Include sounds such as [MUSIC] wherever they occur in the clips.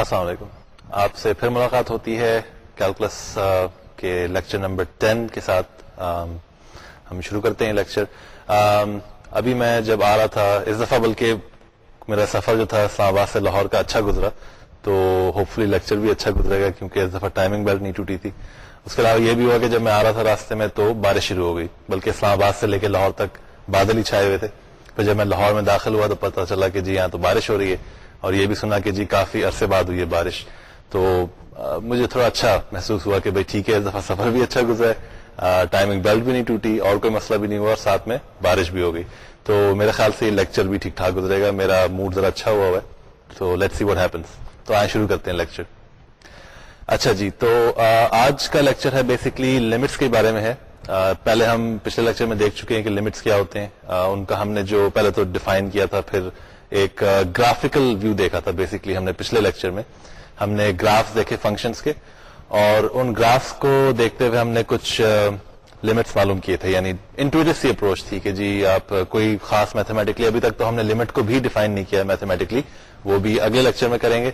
السلام علیکم۔ آپ سے پھر ملاقات ہوتی ہے کیلکولس کے لیکچر نمبر ٹین کے ساتھ۔ ہم شروع کرتے ہیں لیکچر۔ ابھی میں جب آ رہا تھا اس دفعہ بلکہ میرا سفر جو تھا اسلام آباد سے لاہور کا اچھا گزرا، تو ہوپ فلی لیکچر بھی اچھا گزرے گا کیونکہ اس دفعہ ٹائمنگ بیلٹ نہیں ٹوٹی تھی۔ اس کے علاوہ یہ بھی ہوا کہ جب میں آ رہا تھا راستے میں تو بارش شروع ہو گئی، بلکہ اسلام آباد سے لے کے لاہور تک بادل ہی چھائے ہوئے تھے۔ پھر جب میں لاہور میں داخل ہوا تو پتا چلا کہ جی یہاں تو بارش ہو رہی ہے۔ اور یہ بھی سنا کہ جی کافی عرصے بعد ہوئی ہے بارش، تو مجھے تھوڑا اچھا محسوس ہوا کہ بھائی ٹھیک ہے، اس دفعہ سفر بھی اچھا گزرا ہے۔ ٹائمنگ بیلٹ بھی نہیں ٹوٹی، اور کوئی مسئلہ بھی نہیں ہوا اور ساتھ میں بارش بھی ہو گئی۔ تو میرے خیال سے یہ لیکچر بھی ٹھیک ٹھاک گزرے گا، میرا موڈ ذرا اچھا ہوا ہوا ہے۔ تو لیٹ سی وٹ ہیپنس تو آئے شروع کرتے ہیں لیکچر اچھا جی تو آج کا لیکچر ہے بیسکلی لمٹس کے بارے میں ہے۔ پہلے ہم پچھلے لیکچر میں دیکھ چکے ہیں کہ لمٹس کیا ہوتے ہیں۔ ان کا ہم نے جو پہلے تو ڈیفائن کیا تھا، پھر ایک گرافیکل ویو دیکھا تھا بیسکلی ہم نے پچھلے لیکچر میں۔ ہم نے گرافس دیکھے فنکشنز کے اور ان گرافس کو دیکھتے ہوئے ہم نے کچھ لمٹس معلوم کیے تھے۔ یعنی انٹویٹو سی اپروچ تھی کہ جی آپ کوئی خاص میتھمیٹکلی ابھی تک تو ہم نے لمٹ کو بھی ڈیفائن نہیں کیا میتھمیٹکلی وہ بھی اگلے لیکچر میں کریں گے۔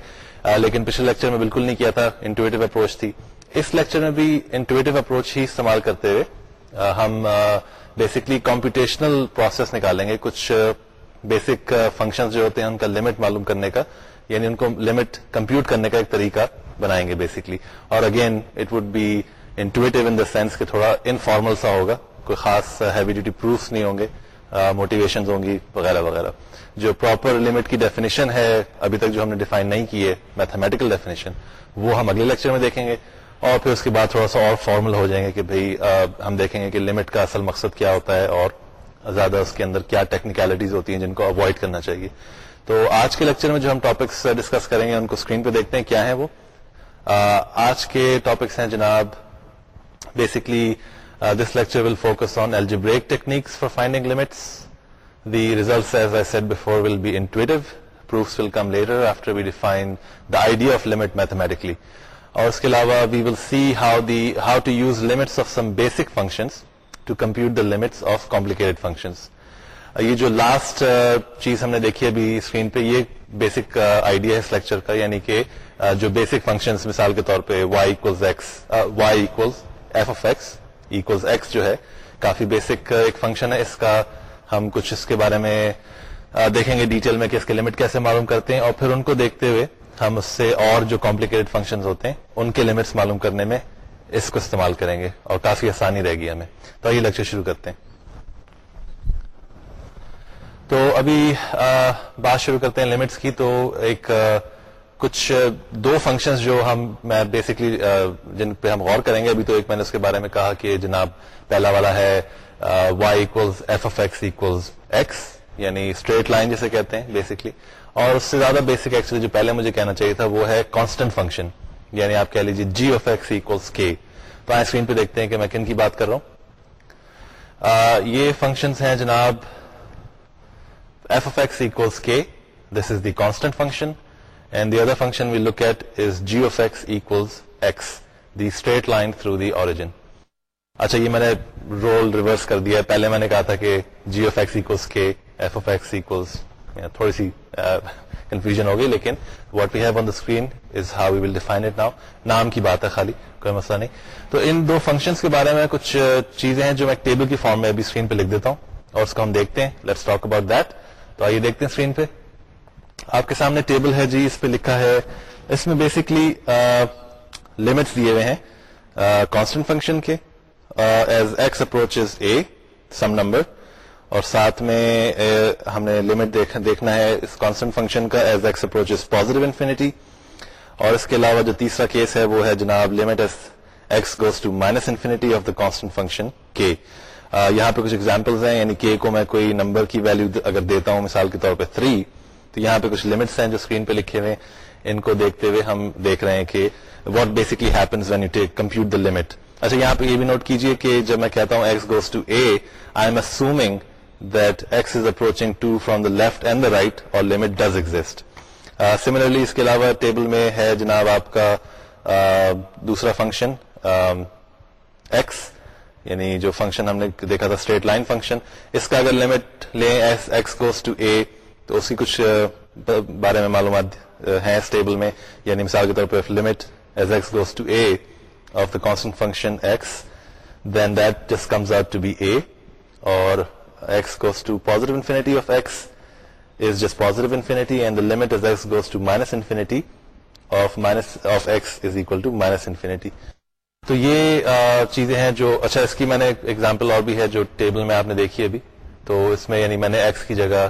لیکن پچھلے لیکچر میں بالکل نہیں کیا تھا۔ انٹویٹو اپروچ تھی۔ اس لیکچر میں بھی انٹویٹو اپروچ ہی استعمال کرتے ہوئے ہم بیسکلی کمپیوٹیشنل پروسیس نکالیں گے۔ کچھ بیسک فنکشن uh, جو ہوتے ہیں ان کا لمٹ معلوم کرنے کا یعنی ان کو لمٹ کمپیوٹ کرنے کا ایک طریقہ بنائیں گے بیسکلی اور again it would be intuitive in the sense کہ تھوڑا انفارمل سا ہوگا، کوئی خاص ہیوی ڈیوٹی پروفس نہیں ہوں گے موٹیویشن ہوں گی، وغیرہ وغیرہ. جو پراپر لمٹ کی ڈیفینیشن ہے، ابھی تک جو ہم نے ڈیفائن نہیں کی ہے میتھمیٹیکل ڈیفینیشن وہ ہم اگلے لیکچر میں دیکھیں گے. اور پھر اس کے بعد تھوڑا سا اور فارمل ہو جائیں گے کہ بھائی ہم دیکھیں گے کہ لمٹ کا اصل مقصد کیا ہوتا ہے اور زیادہ اس کے اندر کیا ٹیکنیکلٹیز ہوتی ہیں جن کو اوائڈ کرنا چاہیے۔ تو آج کے لیکچر میں جو ہم ٹاپکس ڈسکس uh, کریں گے، ان کو اسکرین پہ دیکھتے ہیں کیا ہے وہ۔ uh, آج کے ٹاپکس ہیں جناب basically this lecture will focus on algebraic techniques for finding limits the results as I said before will be intuitive proofs will come later after we define the idea of limit mathematically اور اس کے علاوہ we will see how the how to use limits of some basic functions to compute the limits of complicated functions یہ جو last uh, چیز ہم نے دیکھی ابھی اسکرین پہ، یہ بیسک آئیڈیا uh, ہے اس لیکچر کا یعنی کہ uh, جو بیسک فنکشن مثال کے طور پہ Y X Y F of X equals X جو ہے، کافی بیسک ایک فنکشن ہے۔ اس کا ہم کچھ اس کے بارے میں دیکھیں گے ڈیٹیل میں کہ اس کے لمٹ کیسے معلوم کرتے ہیں۔ اور پھر ان کو دیکھتے ہوئے ہم اس سے اور جو کمپلیکیٹڈ فنکشن ہوتے ہیں، ان کے لمٹس معلوم کرنے میں اس کو استعمال کریں گے اور کافی آسانی رہے گی ہمیں۔ تو یہ لیکچر شروع کرتے ہیں۔ تو ابھی بات شروع کرتے ہیں لمٹس کی، تو ایک کچھ دو فنکشنز جو ہم، میں بیسکلی جن پہ ہم غور کریں گے، ابھی تو ایک میں نے اس کے بارے میں کہا کہ جناب پہلا والا ہے Y equals F of X equals X یعنی اسٹریٹ لائن جسے کہتے ہیں بیسکلی اور اس سے زیادہ بیسک ایکچولی جو پہلے مجھے کہنا چاہیے تھا، وہ ہے کانسٹنٹ فنکشن یعنی آپ کہہ لیجیے جی اف ایکس اکولس کے تو آئیں اسکرین پہ دیکھتے ہیں کہ میں کن کی بات کر رہا ہوں۔ یہ فنکشنز ہیں جناب ایف اف ایکس اکولس کے this is the constant function and the other function we look at is G of X equals X the straight line through the origin اچھا یہ میں نے رول ریورس کر دیا پہلے میں نے کہا تھا کہ جی اف ایکس ایکلس کے ایف اف ایکس ایکلس تھوڑی سی کنفیوژن ہوگی، لیکن what we have on the screen is how we will define it now نام کی بات ہے خالی، کوئی مسئلہ نہیں۔ تو ان دو فنکشنز کے بارے میں کچھ چیزیں ہیں جو میں ٹیبل کی فارم میں ابھی اسکرین پہ لکھ دیتا ہوں اور اس کو ہم دیکھتے ہیں۔ لیٹس ٹاک اباؤٹ دیٹ تو آئیے دیکھتے ہیں اسکرین پہ۔ آپ کے سامنے ٹیبل ہے جی اس پہ لکھا ہے۔ اس میں بیسکلی لمٹس دیے ہوئے ہیں کانسٹنٹ فنکشن کے as X approach A some number اور ساتھ میں ہم نے لمٹ دیکھنا ہے، اس کانسٹنٹ فنکشن کا as X approach positive infinity اور اس کے علاوہ جو تیسرا کیس ہے، وہ ہے جناب limit as X goes to minus infinity of the constant function کے یہاں پہ کچھ ایگزامپلس ہیں یعنی کے کو میں کوئی نمبر کی ویلو اگر دیتا ہوں، مثال کے طور پہ تھری تو یہاں پہ کچھ لمٹس ہیں جو اسکرین پہ لکھے ہوئے ان کو دیکھتے ہوئے ہم دیکھ رہے ہیں کہ what basically happens when you take compute the limit اچھا یہاں پہ یہ بھی نوٹ کیجیے کہ جب میں کہتا ہوں X goes to A I'm assuming that X is approaching to from the left and the right اور لمٹ ڈز ایگزٹ سملرلی اس کے علاوہ ٹیبل میں ہے جناب آپ کا دوسرا فنکشن ایکس یعنی جو فنکشن ہم نے دیکھا تھا اسٹریٹ لائن فنکشن اس کا اگر لمٹ لیں ایکس گوز ٹو اے تو اس کی کچھ بارے میں معلومات ہیں اس ٹیبل میں یعنی مثال کے طور پہ limit as X goes to A of the constant function X then that just comes out to be A اور x goes to positive infinity of x is just positive infinity and the limit as x goes to minus infinity of minus of x is equal to minus infinity. تو یہ چیزیں ہیں جو اچھا اس کی میں نے ایگزامپل اور بھی ہے جو ٹیبل میں آپ نے دیکھی ابھی. تو اس میں یعنی میں نے ایکس کی جگہ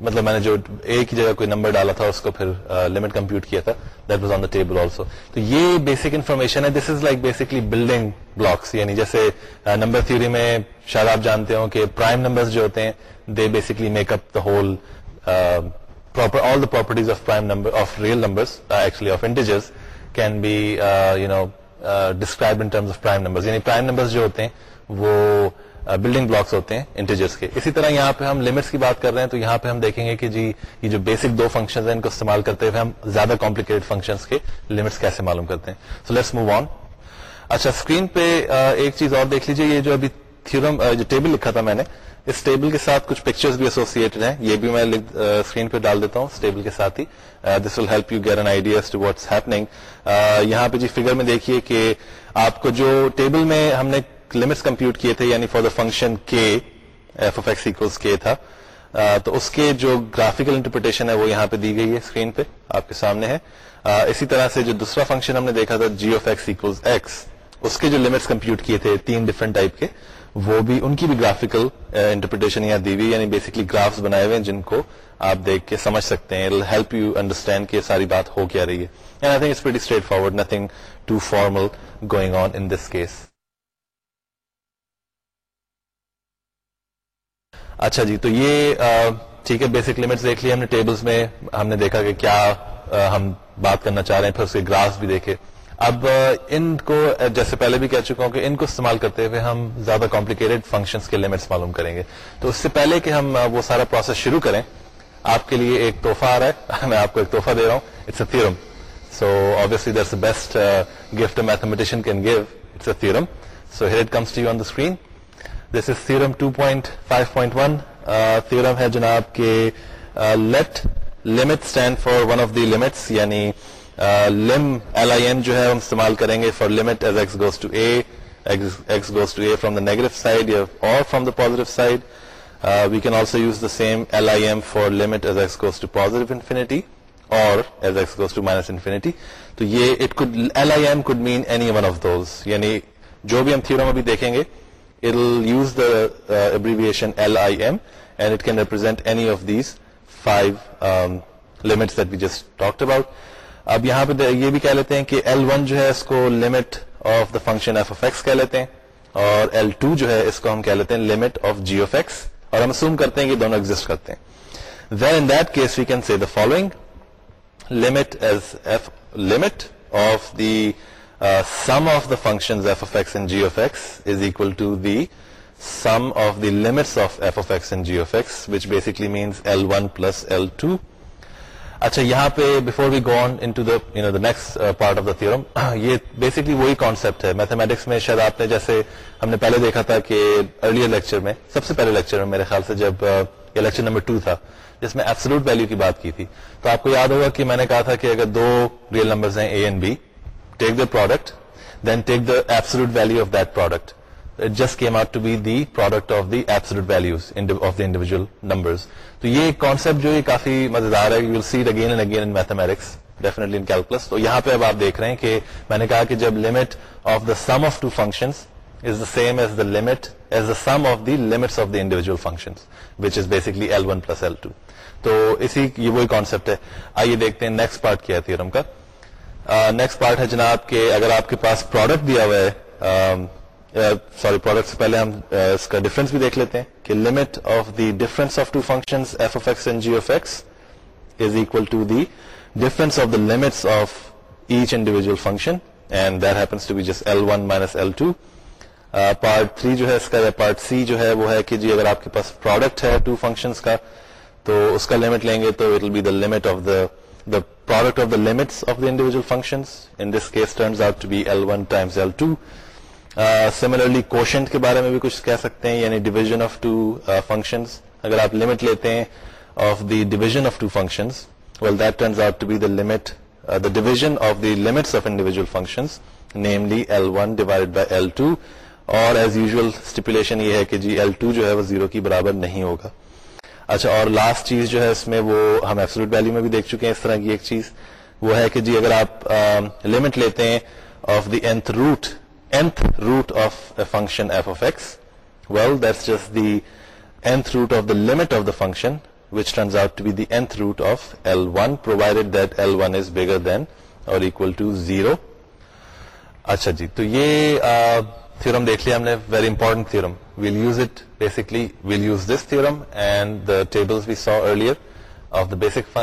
مطلب میں نے جو اے کی جگہ کوئی نمبر ڈالا تھا، اس کو پھر لمٹ کمپیوٹ کیا تھا. That was on the table also تو یہ بیسک انفارمیشن ہے. This is like basically building blocks یعنی جیسے نمبر تھیوری میں شاید آپ جانتے ہو کہ پرائم نمبر جو ہوتے ہیں they basically make up the whole all the properties of prime number of real number actually of integers can be you know describe in terms of prime number یعنی prime number جو ہوتے ہیں، وہ building blocks ہوتے ہیں integers کے۔ اسی طرح یہاں پہ ہم لمٹس کی بات کر رہے ہیں، تو یہاں پہ ہم دیکھیں گے کہ جی یہ جو بیسک دو فنکشن ہیں، ان کو استعمال کرتے ہوئے ہم زیادہ کمپلیکیٹڈ فنکشن کے لمٹس کیسے معلوم کرتے ہیں۔ سو لیٹس موو آن اچھا اسکرین پہ ایک چیز اور دیکھ لیجیے یہ جو ابھی تھیورم جو ٹیبل لکھا تھا میں نے، اس ٹیبل کے ساتھ کچھ پکچرز بھی ایسوسیٹڈ ہیں۔ یہ بھی میں اسکرین پہ ڈال دیتا ہوں، اس ٹیبل کے ساتھ ہی۔ This will help you get an idea to what's یہاں پہ جی فگر میں دیکھیے کہ آپ کو جو ٹیبل میں ہم نے لمٹس کمپیوٹ کیے تھے یعنی فار دا فنکشن کے ایف اف ایکس کے تھا۔ تو اس کے جو گرافیکل انٹرپریٹیشن ہے، وہ یہاں پہ دی گئی ہے اسکرین پہ، آپ کے سامنے ہے۔ اسی طرح سے جو دوسرا فنکشن ہم نے دیکھا تھا جی آف ایکس ایکس اس کے جو لمٹس کمپیوٹ کیے تھے تین ڈفرنٹ ٹائپ کے، وہ بھی ان کی بھی گرافیکل انٹرپریٹیشن یہاں دی ہوئی یعنی بیسکلی گرافس بنائے ہوئے ہیں جن کو آپ دیکھ کے سمجھ سکتے ہیں۔ ہیلپ یو انڈرسٹینڈ کہ ساری بات ہو کیا رہی ہے۔ And I think it's straightforward nothing too formal going on in this case اچھا جی تو یہ ٹھیک ہے بیسک لمٹس دیکھ لی، ہم نے ٹیبلز میں ہم نے دیکھا کہ کیا ہم بات کرنا چاہ رہے ہیں، پھر اس کے گراس بھی دیکھے۔ اب ان کو جیسے پہلے بھی کہہ چکا ہوں کہ ان کو استعمال کرتے ہوئے ہم زیادہ کمپلیکیٹڈ فنکشنز کے لمٹس معلوم کریں گے۔ تو اس سے پہلے کہ ہم وہ سارا پروسیس شروع کریں، آپ کے لیے ایک تحفہ آ رہا ہے، [LAUGHS] میں آپ کو ایک تحفہ دے رہا ہوں۔ It's a theorem so obviously this best gift mathematician can give it's a theorem so here it comes to you on the screen this is theorem two point five point one ہے جناب کے let limit stand for one of the limits یعنی lim L I M جو ہے ہم استعمال کریں گے for limit as X goes to A X goes to A from the negative side اور from the positive side we can also use the same L I M for limit as X goes to positive infinity اور as X goes to minus infinity تو یہ it L I M could mean any one of those یعنی جو بھی ہم theorem ابھی دیکھیں گے it'll use the uh, abbreviation LIM and it can represent any of these five um, limits that we just talked about. اب یہاں پہ یہ بھی کہہ لیتے ہیں کہ ایل ون جو ہے اس کو limit of the function F of X کہہ لیتے ہیں اور ایل ٹو جو ہے اس کو ہم کہہ لیتے ہیں limit of G of X اور ہم اسوم کرتے ہیں کہ دونوں ایگزٹ کرتے ہیں then in that case we can see the following limit as F limit of the sum of the function F of X and G of X is equal to the sum of the limits of F of X and G of X which basically means L one plus L two اچھا یہاں پہ before we go on into the next part of the theorem یہ بیسکلی وہی concept ہے mathematics میں شاید آپ نے جیسے ہم نے پہلے دیکھا تھا کہ ارلیئر لیکچر میں سب سے پہلے لیکچر میں میرے خیال سے جب یہ لیکچر نمبر ٹو تھا جس میں ایبسلوٹ ویلو کی بات کی تھی تو آپ کو یاد ہوگا کہ میں نے کہا تھا کہ اگر دو ریئل نمبرز ہیں A and B take the product, then take the absolute value of that product. It just came out to be the product of the absolute values of the individual numbers. تو یہ concept جو یہ کافی مزیدار ہے you will see again and again in mathematics definitely in calculus تو یہاں پہ اب آپ دیکھ رہے ہیں کہ میں نے کہا کہ جب limit of the sum of two functions is the same as the limit as the sum of the limits of the individual function which is basically L one plus L two تو اسی یہ وہی concept ہے آئیے دیکھتے ہیں next part کیا ہے تھیورم کا نیکسٹ پارٹ ہے جناب کہ اگر آپ کے پاس پروڈکٹ دیا ہوا ہے سوری پروڈکٹ سے پہلے ہم اس کا ڈفرنس بھی دیکھ لیتے ہیں کہ limit of the difference of two function F of X and G of X is equal to the difference of the limits of each individual function and that happens to be just L one minus L two part three جو ہے، اس کا یا part سی جو ہے، وہ ہے کہ جی اگر آپ کے پاس پروڈکٹ ہے ٹو فنکشنس کا، تو اس کا لمٹ لیں گے تو it will be the limit of the the product of the limits of the individual function in this case turns out to be L one times L two similarly quotient کے بارے میں بھی کچھ کہہ سکتے ہیں یعنی ڈویژن آف ٹو فنکشن اگر آپ لمٹ لیتے ہیں of the division of two function well that turns out to be the limit uh, the division of the limits of individual functions namely L1 divided by L2 اور as usual stipulation یہ ہے کہ G L to جو ہے وہ zero کی برابر نہیں ہوگا اچھا اور لاسٹ چیز جو ہے اس میں وہ ہم ایبسلوٹ ویلو میں بھی دیکھ چکے ہیں اس طرح کی ایک چیز، وہ ہے کہ جی اگر آپ لمٹ لیتے ہیں of the nth root nth root of function F of X well that's just the nth root of the limit of the function which turns out to be the nth root of L one provided that L one is bigger than اور equal to zero اچھا جی تو یہ theorem دیکھ لیا ہم نے very important theorem we'll use it basically we'll use this theorem and the table we saw earlier of the basic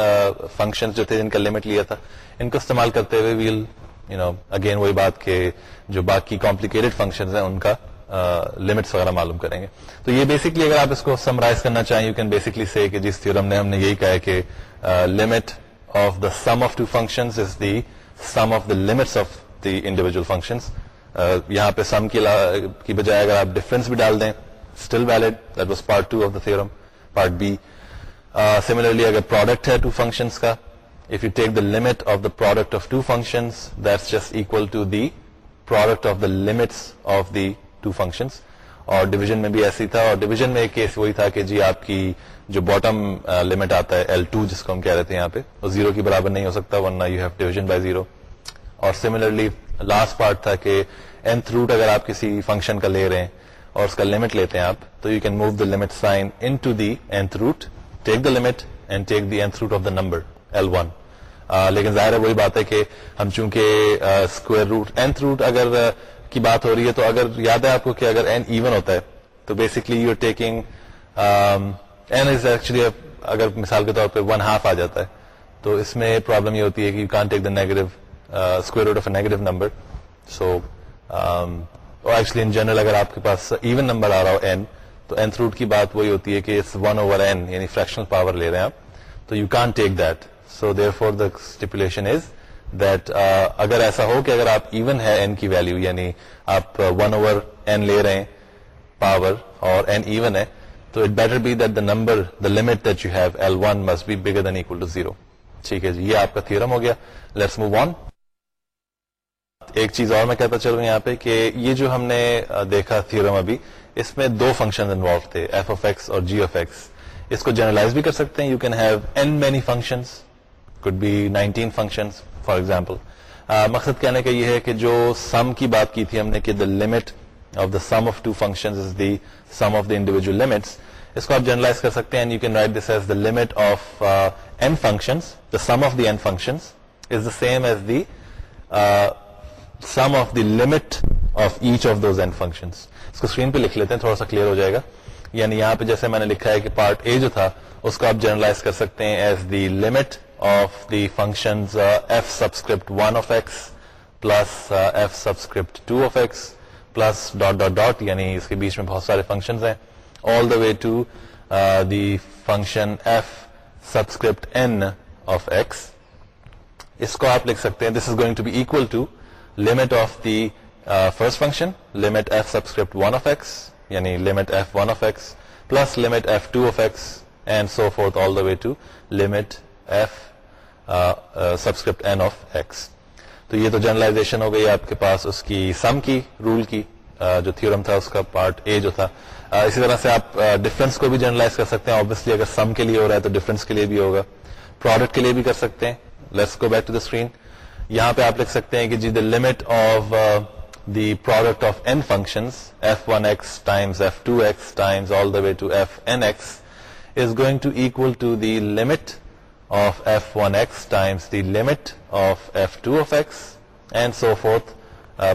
function جو تھے جن کا لمٹ لیا تھا، ان کو استعمال کرتے ہوئے ویل یو نو اگین وہی بات کہ جو باقی کمپلیکیٹڈ فنکشن ہیں، ان کا لمٹس وغیرہ معلوم کریں گے۔ تو یہ بیسکلی اگر آپ اس کو سمرائز کرنا چاہیں یو کین بیسکلی سے کہ جس تھورم نے ہم نے یہی کہا کہ limit of the sum of two function is the sum of the limits of the individual functions یہاں پہ سم کی بجائے اگر آپ ڈفرنس بھی ڈال دیں still valid that was part two of the theorem part B similarly اگر پروڈکٹ ہے ٹو فنکشنس کا if you take the limit of the product of two functions that's just equal to the product of the limits of the two functions اور division میں بھی ایسی تھا، اور division میں ایک کیس وہی تھا کہ جی آپ کی جو باٹم لمٹ آتا ہے ایل ٹو جس کو ہم کہہ رہے تھے یہاں پہ، وہ زیرو کی برابر نہیں ہو سکتا، ورنہ you have division by zero اور سملرلی لاسٹ پارٹ تھا کہ اینتھ روٹ اگر آپ کسی فنکشن کا لے رہے ہیں اور اس کا لمٹ لیتے ہیں آپ تو you can move the limit sign into the nth root take the limit and take the nth root of the number L one لیکن ظاہر ہے وہی بات ہے کہ ہم چونکہ اسکوئر روٹ اینتھ روٹ اگر کی بات ہو رہی ہے تو اگر یاد ہے آپ کو کہ اگر این ایون ہوتا ہے تو basically you taking N is actually اگر مثال کے طور پہ ون ہاف آ جاتا ہے تو اس میں پرابلم یہ ہوتی ہے کہ you can't take the negative square root of a negative number so actually in general اگر آپ کے پاس ایون نمبر آ رہا ہو این تو اینتھ روٹ کی بات وہی ہوتی ہے کہ ون اوور این یعنی فریکشنل پاور لے رہے ہیں آپ. تو you can't take that so therefore the stipulation is that اگر ایسا ہو کہ اگر آپ ایون ہے این کی ویلو یعنی آپ ون اوور این لے رہے ہیں پاور اور این ایون ہے، تو it better be that the number the limit that you have L one must be bigger than equal to zero ٹھیک ہے جی یہ آپ کا تھیورم ہو گیا. لیٹس موو آن ایک چیز اور میں کہتا چلوں یہاں پہ کہ یہ جو ہم نے دیکھا تھیورم ابھی، اس میں دو فنکشن انوالو تھے ایف آف ایکس اور جی آف ایکس اس کو جنرلائز بھی کر سکتے ہیں you can have n many function could be nineteen function for example مقصد کہنے کا یہ ہے کہ جو سم کی بات کی تھی ہم نے کہ the limit of the sum of two function is the sum of the individual limits اس کو آپ جنرلائز کر سکتے ہیں you can write this as the limit of n function the sum of the n function is the same as the sum of the limit of each of those n function اس کو screen پہ لکھ لیتے ہیں تھوڑا سا clear ہو جائے گا یعنی یہاں پہ جیسے میں نے لکھا ہے کہ پارٹ اے جو تھا اس کو آپ جنرلائز کر سکتے ہیں as the limit of the function f subscript one of x plus f subscript two of x plus dot dot dot یعنی اس کے بیچ میں بہت سارے فنکشن ہیں all the way to the function f subscript n of x اس کو آپ لکھ سکتے ہیں this is going to be equal to limit of the first function limit f subscript one of x یعنی limit f one of x plus limit f two of x and so forth all the way to limit f subscript n of x تو یہ تو generalization ہو گئی آپ کے پاس اس کی سم کی role کی uh, جو تھیورم تھا اس کا پارٹ اے جو تھا. Uh, اسی طرح سے آپ uh, ڈفرنس کو بھی جرنلائز کر سکتے ہیں. آبویسلی اگر سم کے لیے ہو رہا ہے تو ڈفرنس کے لیے بھی ہوگا. پروڈکٹ کے لیے بھی کر سکتے ہیں. Let's go back to the screen یہاں پہ آپ لکھ سکتے ہیں کہ جی the limit of the product of n function f one x times f two x times all the way to f n x is going to equal to the limit of f one x times the limit of f two of x and so forth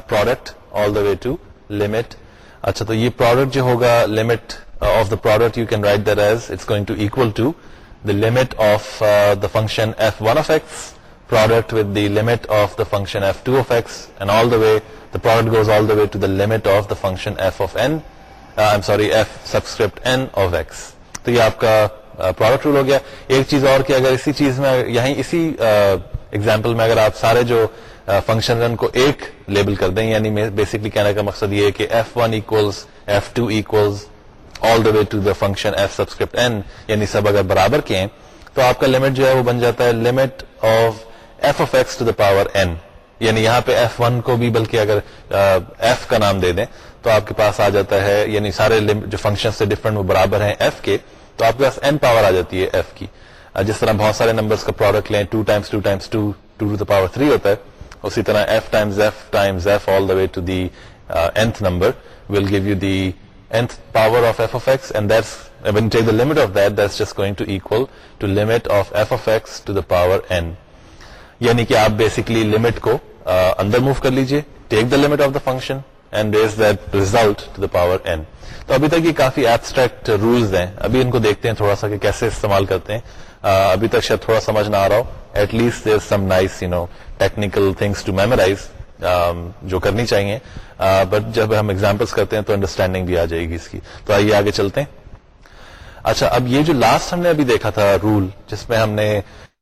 product all the way to limit اچھا تو یہ product جو ہوگا limit of the product you can write there as it's going to equal to the limit of the function f one of x product with the limit of the function f2 of x and all the way the product goes all the way to the limit of the function f of n uh, I'm sorry f subscript n of x. تو یہ آپ کا uh, product rule ہو گیا. ایک چیز اور کہ اگر اسی چیز میں یہیں اسی uh, ایگزامپل میں اگر آپ سارے جو uh, فنکشن ان کو ایک لیبل کر دیں یعنی بیسکلی کہنے کا مقصد یہ ہے کہ f one equals f two equals all the way to the function f subscript n یعنی سب اگر برابر کے ہیں تو آپ کا لمٹ جو ہے وہ بن جاتا ہے limit of f of x to the power n یعنی یہاں پہ ایف ون کو بھی بلکہ اگر ایف کا نام دے دیں، تو آپ کے پاس آ جاتا ہے یعنی سارے جو فنکشن سے ڈفرنٹ وہ برابر ہیں ایف کے، تو آپ کے پاس این پاور آ جاتی ہے ایف کی۔ جس طرح بہت سارے نمبرز کا پروڈکٹ لیں two times two times two two to the power three ہوتا ہے، اسی طرح f times f times f all the way to the nth number will give you the nth power of f of x and that's when you take the limit of that that's just going to equal to limit of f of x to the power n. یعنی کہ آپ basically limit کو اندر move کر لیجیے take the limit of the function and raise that result to the power n تو ابھی تک یہ کافی ایبسٹریکٹ رولس ہیں. ابھی ان کو دیکھتے ہیں تھوڑا سا کہ کیسے استعمال کرتے ہیں. ابھی تک شاید تھوڑا سمجھ نہ آ رہا ہو. At least there some nice you know technical things to memorize جو کرنی چاہیے. بٹ جب ہم ایگزامپلس کرتے ہیں تو انڈرسٹینڈنگ بھی آ جائے گی اس کی. تو آئیے آگے چلتے ہیں. اچھا اب یہ جو لاسٹ ہم نے ابھی دیکھا تھا رول جس میں ہم نے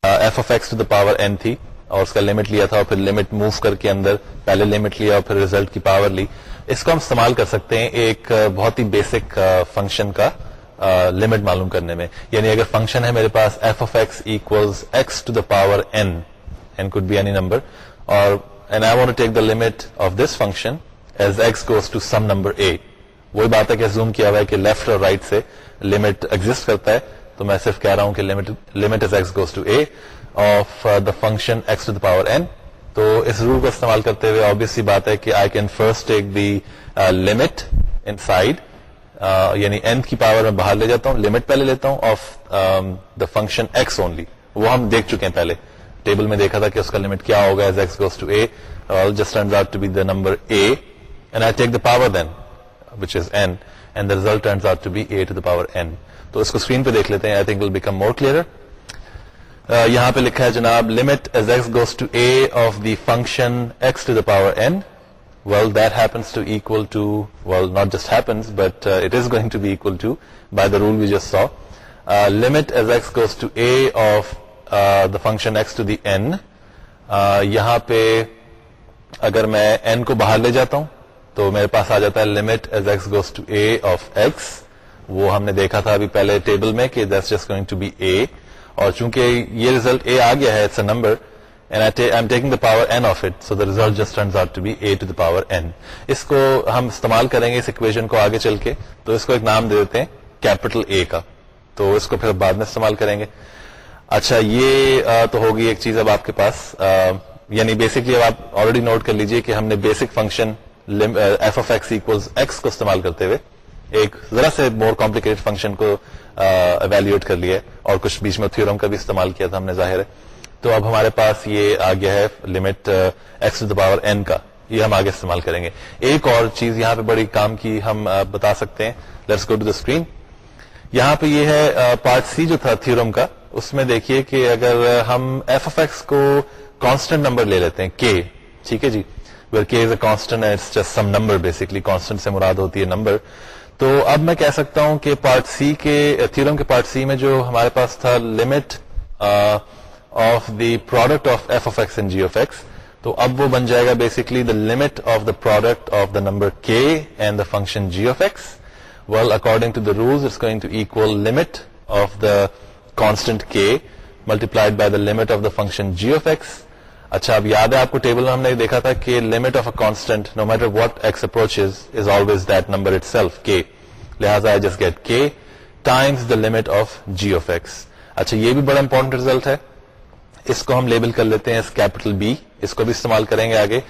f of x to the power n تھی اور اس کا لمٹ لیا تھا اور پھر لمٹ موو کر کے اندر پہلے لمٹ لیا اور پھر ریزلٹ کی پاور لی۔ اس کو ہم استعمال کر سکتے ہیں ایک بہت ہی بیسک فنکشن کا لمٹ معلوم کرنے میں۔ یعنی اگر فنکشن ہے میرے پاس f of x equals x to the power n n could be any number اور and I want take the limit of this function as x goes to some number a وہی بات ہے کہ zoom کیا ہوا ہے کہ left اور رائٹ سے لمٹ ایگزٹ کرتا ہے، تو میں صرف کہہ رہا ہوں کہ limit as x goes to a of the function x to the power n تو اس رول کو استعمال کرتے ہوئے آبیس بات ہے کہ I can first take the limit inside یعنی این کی پاور میں باہر لے جاتا ہوں لمٹ پہلے لیتا ہوں of the function x only وہ ہم دیکھ چکے ہیں پہلے. ٹیبل میں دیکھا تھا کہ اس کا لمٹ کیا ہوگا as x goes to a just turns out to be the number a and I take the power then which is n and the result turns out to be a to the power n تو اس کو screen پہ دیکھ لیتے ہیں. I think will become more clear یہاں پہ لکھا ہے جناب limit as x goes to a of the function x to the power n well that happens to equal to well not just happens but it is going to be equal to by the rule we just saw limit as x goes to a of the function x to the n یہاں پہ اگر میں N کو باہر لے جاتا ہوں، تو میرے پاس آ جاتا ہے limit as x goes to a of x وہ ہم نے دیکھا تھا ابھی پہلے ٹیبل میں کہ that's just going to be a اور چونکہ یہ ریزلٹ اے آ گیا ہے it's a number taking the power n of it so the result just turns out to be a to the power n اس کو ہم استعمال کریں گے اس اکویژن کو آگے چل کے تو اس کو ایک نام دے دیتے ہیں کیپٹل اے کا تو اس کو پھر بعد میں استعمال کریں گے اچھا یہ تو ہوگی ایک چیز اب آپ کے پاس یعنی بیسکلی اب آپ آلریڈی نوٹ کر لیجیے کہ ہم نے basic function f of x x کو استعمال کرتے ہوئے ایک ذرا سے مور کمپلیکیٹڈ فنکشن کو ایویلویٹ کر لیا اور کچھ بیچ میں تھیورم کا بھی استعمال کیا تھا ہم نے ظاہر ہے۔ تو اب ہمارے پاس یہ آ گیا ہے limit x the power n کا۔ یہ ہم آگے استعمال کریں گے۔ ایک اور چیز یہاں پہ بڑی کام کی ہم بتا سکتے ہیں۔ Let's go to the screen یہاں پہ یہ ہے پارٹ سی جو تھا تھیورم کا، اس میں دیکھیے کہ اگر ہم ایف اف ایکس کو کانسٹنٹ نمبر لے لیتے ہیں کے ٹھیک ہے جی؟ Where k is a constant just some number basically constant سے مراد ہوتی ہے نمبر تو اب میں کہہ سکتا ہوں کہ پارٹ سی کے تھیورم کے پارٹ سی میں جو ہمارے پاس تھا limit of the product of f of x and g of x تو اب وہ بن جائے گا basically the limit of the product of the number k and the function g of x well according to the rules it's going to equal limit of the constant k multiplied by the limit of the function g of x اچھا اب یاد ہے آپ کو table میں ہم نے دیکھا تھا کہ limit of a constant no matter what x approach is always that number it self لہٰذا I just get k times the limit of g of x اچھا یہ بھی بڑا امپورٹنٹ ریزلٹ ہے۔ اس کو ہم لیبل کر لیتے ہیں اس کیپٹل بی اس کو بھی استعمال کریں گے آگے۔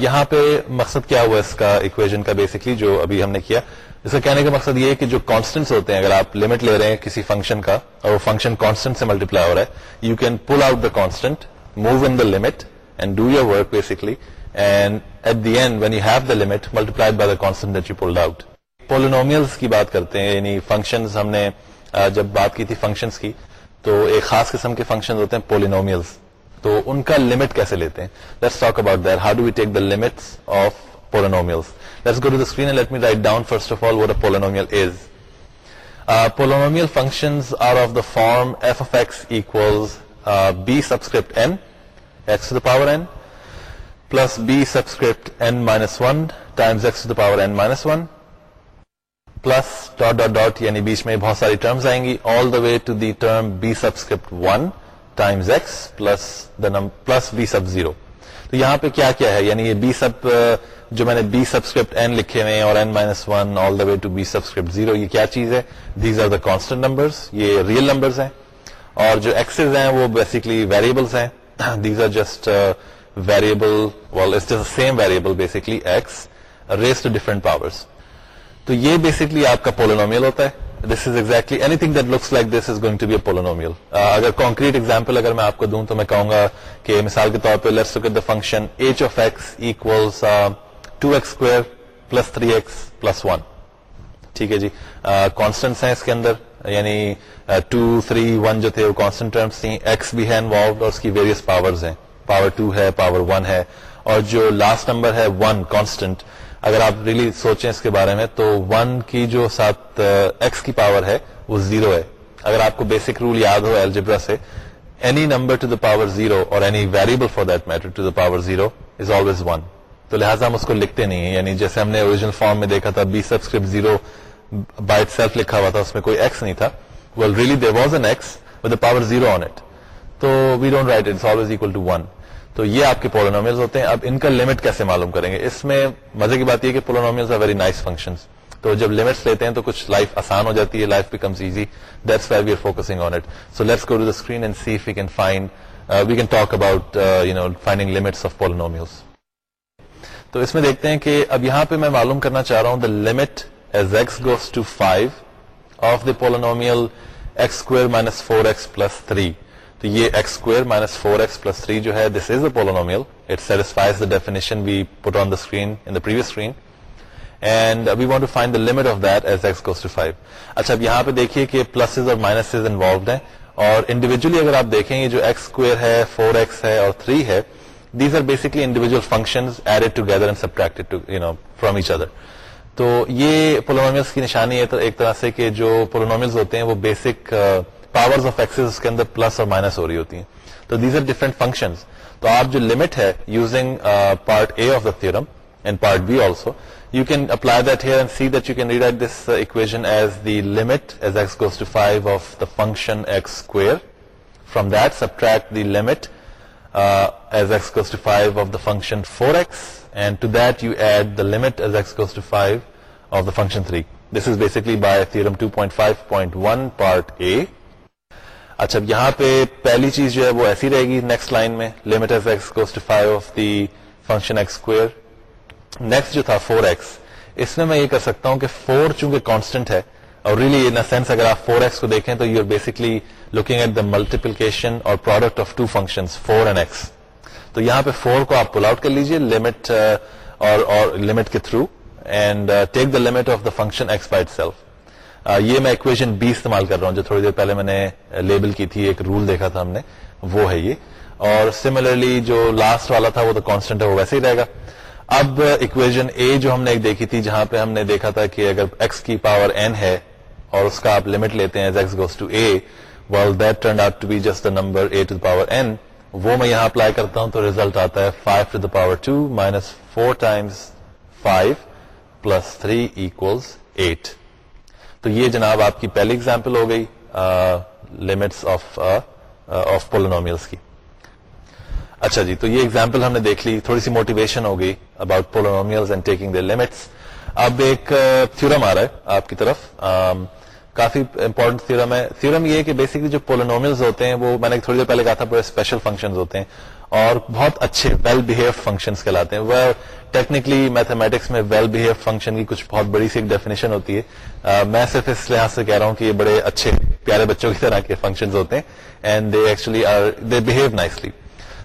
یہاں پہ مقصد کیا ہوا اس کا اکویژن کا بیسکلی جو ابھی ہم نے کیا۔ اس کا کہنے کا مقصد یہ ہے کہ جو کانسٹنٹس ہوتے ہیں، اگر آپ لمٹ لے رہے ہیں کسی فنکشن کا اور وہ فنکشن کانسٹنٹ سے ملٹیپلائی ہو رہا ہے you can pull out the constant move in the limit and do your work basically and at the end when you have the limit multiplied by the constant that you pulled out polynomials کی بات کرتے ہیں یعنی function ہم نے جب بات کی تھی فنکشنس کی، تو ایک خاص قسم کے فنکشن ہوتے ہیں پولینومیلس تو ان کا لمٹ کیسے لیتے ہیں؟ Let's talk about that how do we take the limits of polynomials let's go to the screen let me write down first of all what a polynomial is polynomial functions are of the form f of x equals b subscript n x to the power n plus b subscript n minus one times x to the power n minus one plus dot dot dot یعنی بیچ میں بہت ساری terms آئیں گی all the way to the term b subscript one times x plus plus b sub zero تو یہاں پہ کیا کیا ہے؟ یعنی یہ بی سب جو میں نے بی سبسکرپٹ این لکھے ہوئے اور n minus one all the way to be subscript zero یہ کیا چیز ہے؟ These are the constant numbers یہ ریئل نمبرز ہیں۔ اور جو ایکسز ہیں وہ بیسکلی ویریبلس ہیں. These are just variable same variable basically x raise to different powers تو یہ بیسکلی آپ کا پولونومیل ہوتا ہے. This is exactly anything that looks like this is going to be a polynomial اگر کانکریٹ ایگزامپل اگر میں آپ کو دوں تو میں کہوں گا کہ مثال کے طور پہ let's look at the function h of x equals two x square plus three x plus one ٹھیک ہے جی. کانسٹنٹس ہیں اس کے اندر یعنی ٹو تھری ون جو تھے وہ کانسٹنٹ ٹرمس تھیں. ایکس بھی ہے انوالوڈ اور اس کی ویریس پاورز ہیں. پاور ٹو ہے پاور ون ہے. اور جو لاسٹ نمبر ہے ون کانسٹنٹ اگر آپ ریلی سوچیں اس کے بارے میں، تو ون کی جو ساتھ ایکس کی پاور ہے، وہ زیرو ہے. اگر آپ کو بیسک رول یاد ہو الجبرا سے any number to the power zero اور any variable for that matter to the power zero is always one تو لہٰذا ہم اس کو لکھتے نہیں ہیں. یعنی جیسے ہم نے اوریجنل فارم میں دیکھا تھا b subscript zero by self لکھا ہوا تھا، اس میں کوئی ایکس نہیں تھا۔ Well really there was an x with power zero on it تو we don't write it always equal to one تو یہ آپ کے پولونومیل ہوتے ہیں۔ اب ان کا لمٹ کیسے معلوم کریں گے؟ اس میں مزے کی بات یہ کہ polynomial are very nice function تو جب لمٹس لیتے ہیں تو کچھ لائف آسان ہو جاتی ہے life becomes easy that's why we are focusing on it so let's go to the screen and see we can find we can talk about you know finding limits of polynomials تو اس میں دیکھتے ہیں کہ اب یہاں پہ میں معلوم کرنا چاہ رہا ہوں the limit as x goes to five of the polynomial x square minus four x plus three تو یہ x square minus four x plus three جو ہے this is a polynomial it satisfies the definition we put on the screen in the previous screen and we want to find the limit of that as x goes to five اچھا اب یہاں پہ دیکھیے کہ pulses اور minuses involved ہیں. اور individually اگر آپ دیکھیں، یہ جو ایکس اسکوئر ہے فور ایکس ہے اور تھری ہے these are basically individual function added together and subtracted from each other تو یہ پولونومیلس کی نشانی ہے ایک طرح سے کہ جو پولونومیلس ہوتے ہیں وہ بیسک پاور آف ایکس اس کے اندر پلس اور مائنس ہو رہی ہوتی ہیں. تو دیز آر ڈفرنٹ فنکشن تو آپ جو لمٹ ہے using part A of the theorem and part B also you can apply that here and see that you can read at this equation as the limit as x goes to five of the function x square from that subtract the limit as x goes to five of the function four x and to that you add the limit as x to five of the function three this is basically by theorem two part A اچھا یہاں پہ پہلی چیز جو ہے وہ ایسی رہے گی نیکسٹ لائن میں limit f x to five of the function x square next جو تھا فور ایکس اس میں میں یہ کر سکتا ہوں کہ فور چونکہ کانسٹنٹ ہے اور ریلی ان سینس اگر آپ فور ایکس کو دیکھیں تو you are basically looking at the multiplication اور product of two function four and x تو یہاں پہ فور کو آپ پل آؤٹ کر لیجیے لمٹ uh, اور لمٹ کے through and take the limit of the function x by self یہ میں اکویژن بی استعمال کر رہا ہوں جو تھوڑی دیر پہلے میں نے uh, لیبل کی تھی، ایک رول دیکھا تھا ہم نے، وہ ہے یہ۔ اور سملرلی جو لاسٹ والا تھا وہ تو کانسٹنٹ ہے، وہ ویسے ہی رہے گا۔ اب اکویژن اے جو ہم نے ایک دیکھی تھی، جہاں پہ ہم نے دیکھا تھا کہ اگر ایکس کی پاور این ہے اور اس کا آپ لمٹ لیتے ہیں x goes to a well that turn out to be just the number a to power n وہ میں یہاں اپلائی کرتا ہوں تو ریزلٹ آتا ہے five to the power two minus four times five plus three equals eight تو یہ جناب آپ کی پہلی اگزامپل ہو گئی لمٹس آف آف پولونومیلس کی. اچھا جی تو یہ اگزامپل ہم نے دیکھ لی، تھوڑی سی موٹیویشن ہو گئی about polynomial and taking the limits اب ایک تھورم آ رہا ہے آپ کی طرف کافی امپورٹنٹ تھورم ہے۔ تھورم یہ کہ بیسکلی جو پولونومیلز ہوتے ہیں وہ میں نے تھوڑی دیر پہلے کہا تھا، بڑے اسپیشل فنکشن ہوتے ہیں اور بہت اچھے ویل بہیو فنکشن کہلاتے ہیں۔ وہ ٹیکنیکلی میتھمیٹکس میں ویل بہیو فنکشن کی کچھ بہت بڑی سی ایک ڈیفینیشن ہوتی ہے۔ میں صرف اس لحاظ سے کہہ رہا ہوں کہ یہ بڑے اچھے، پیارے بچوں کی طرح کے فنکشن ہوتے ہیں and they actually are they behave nicely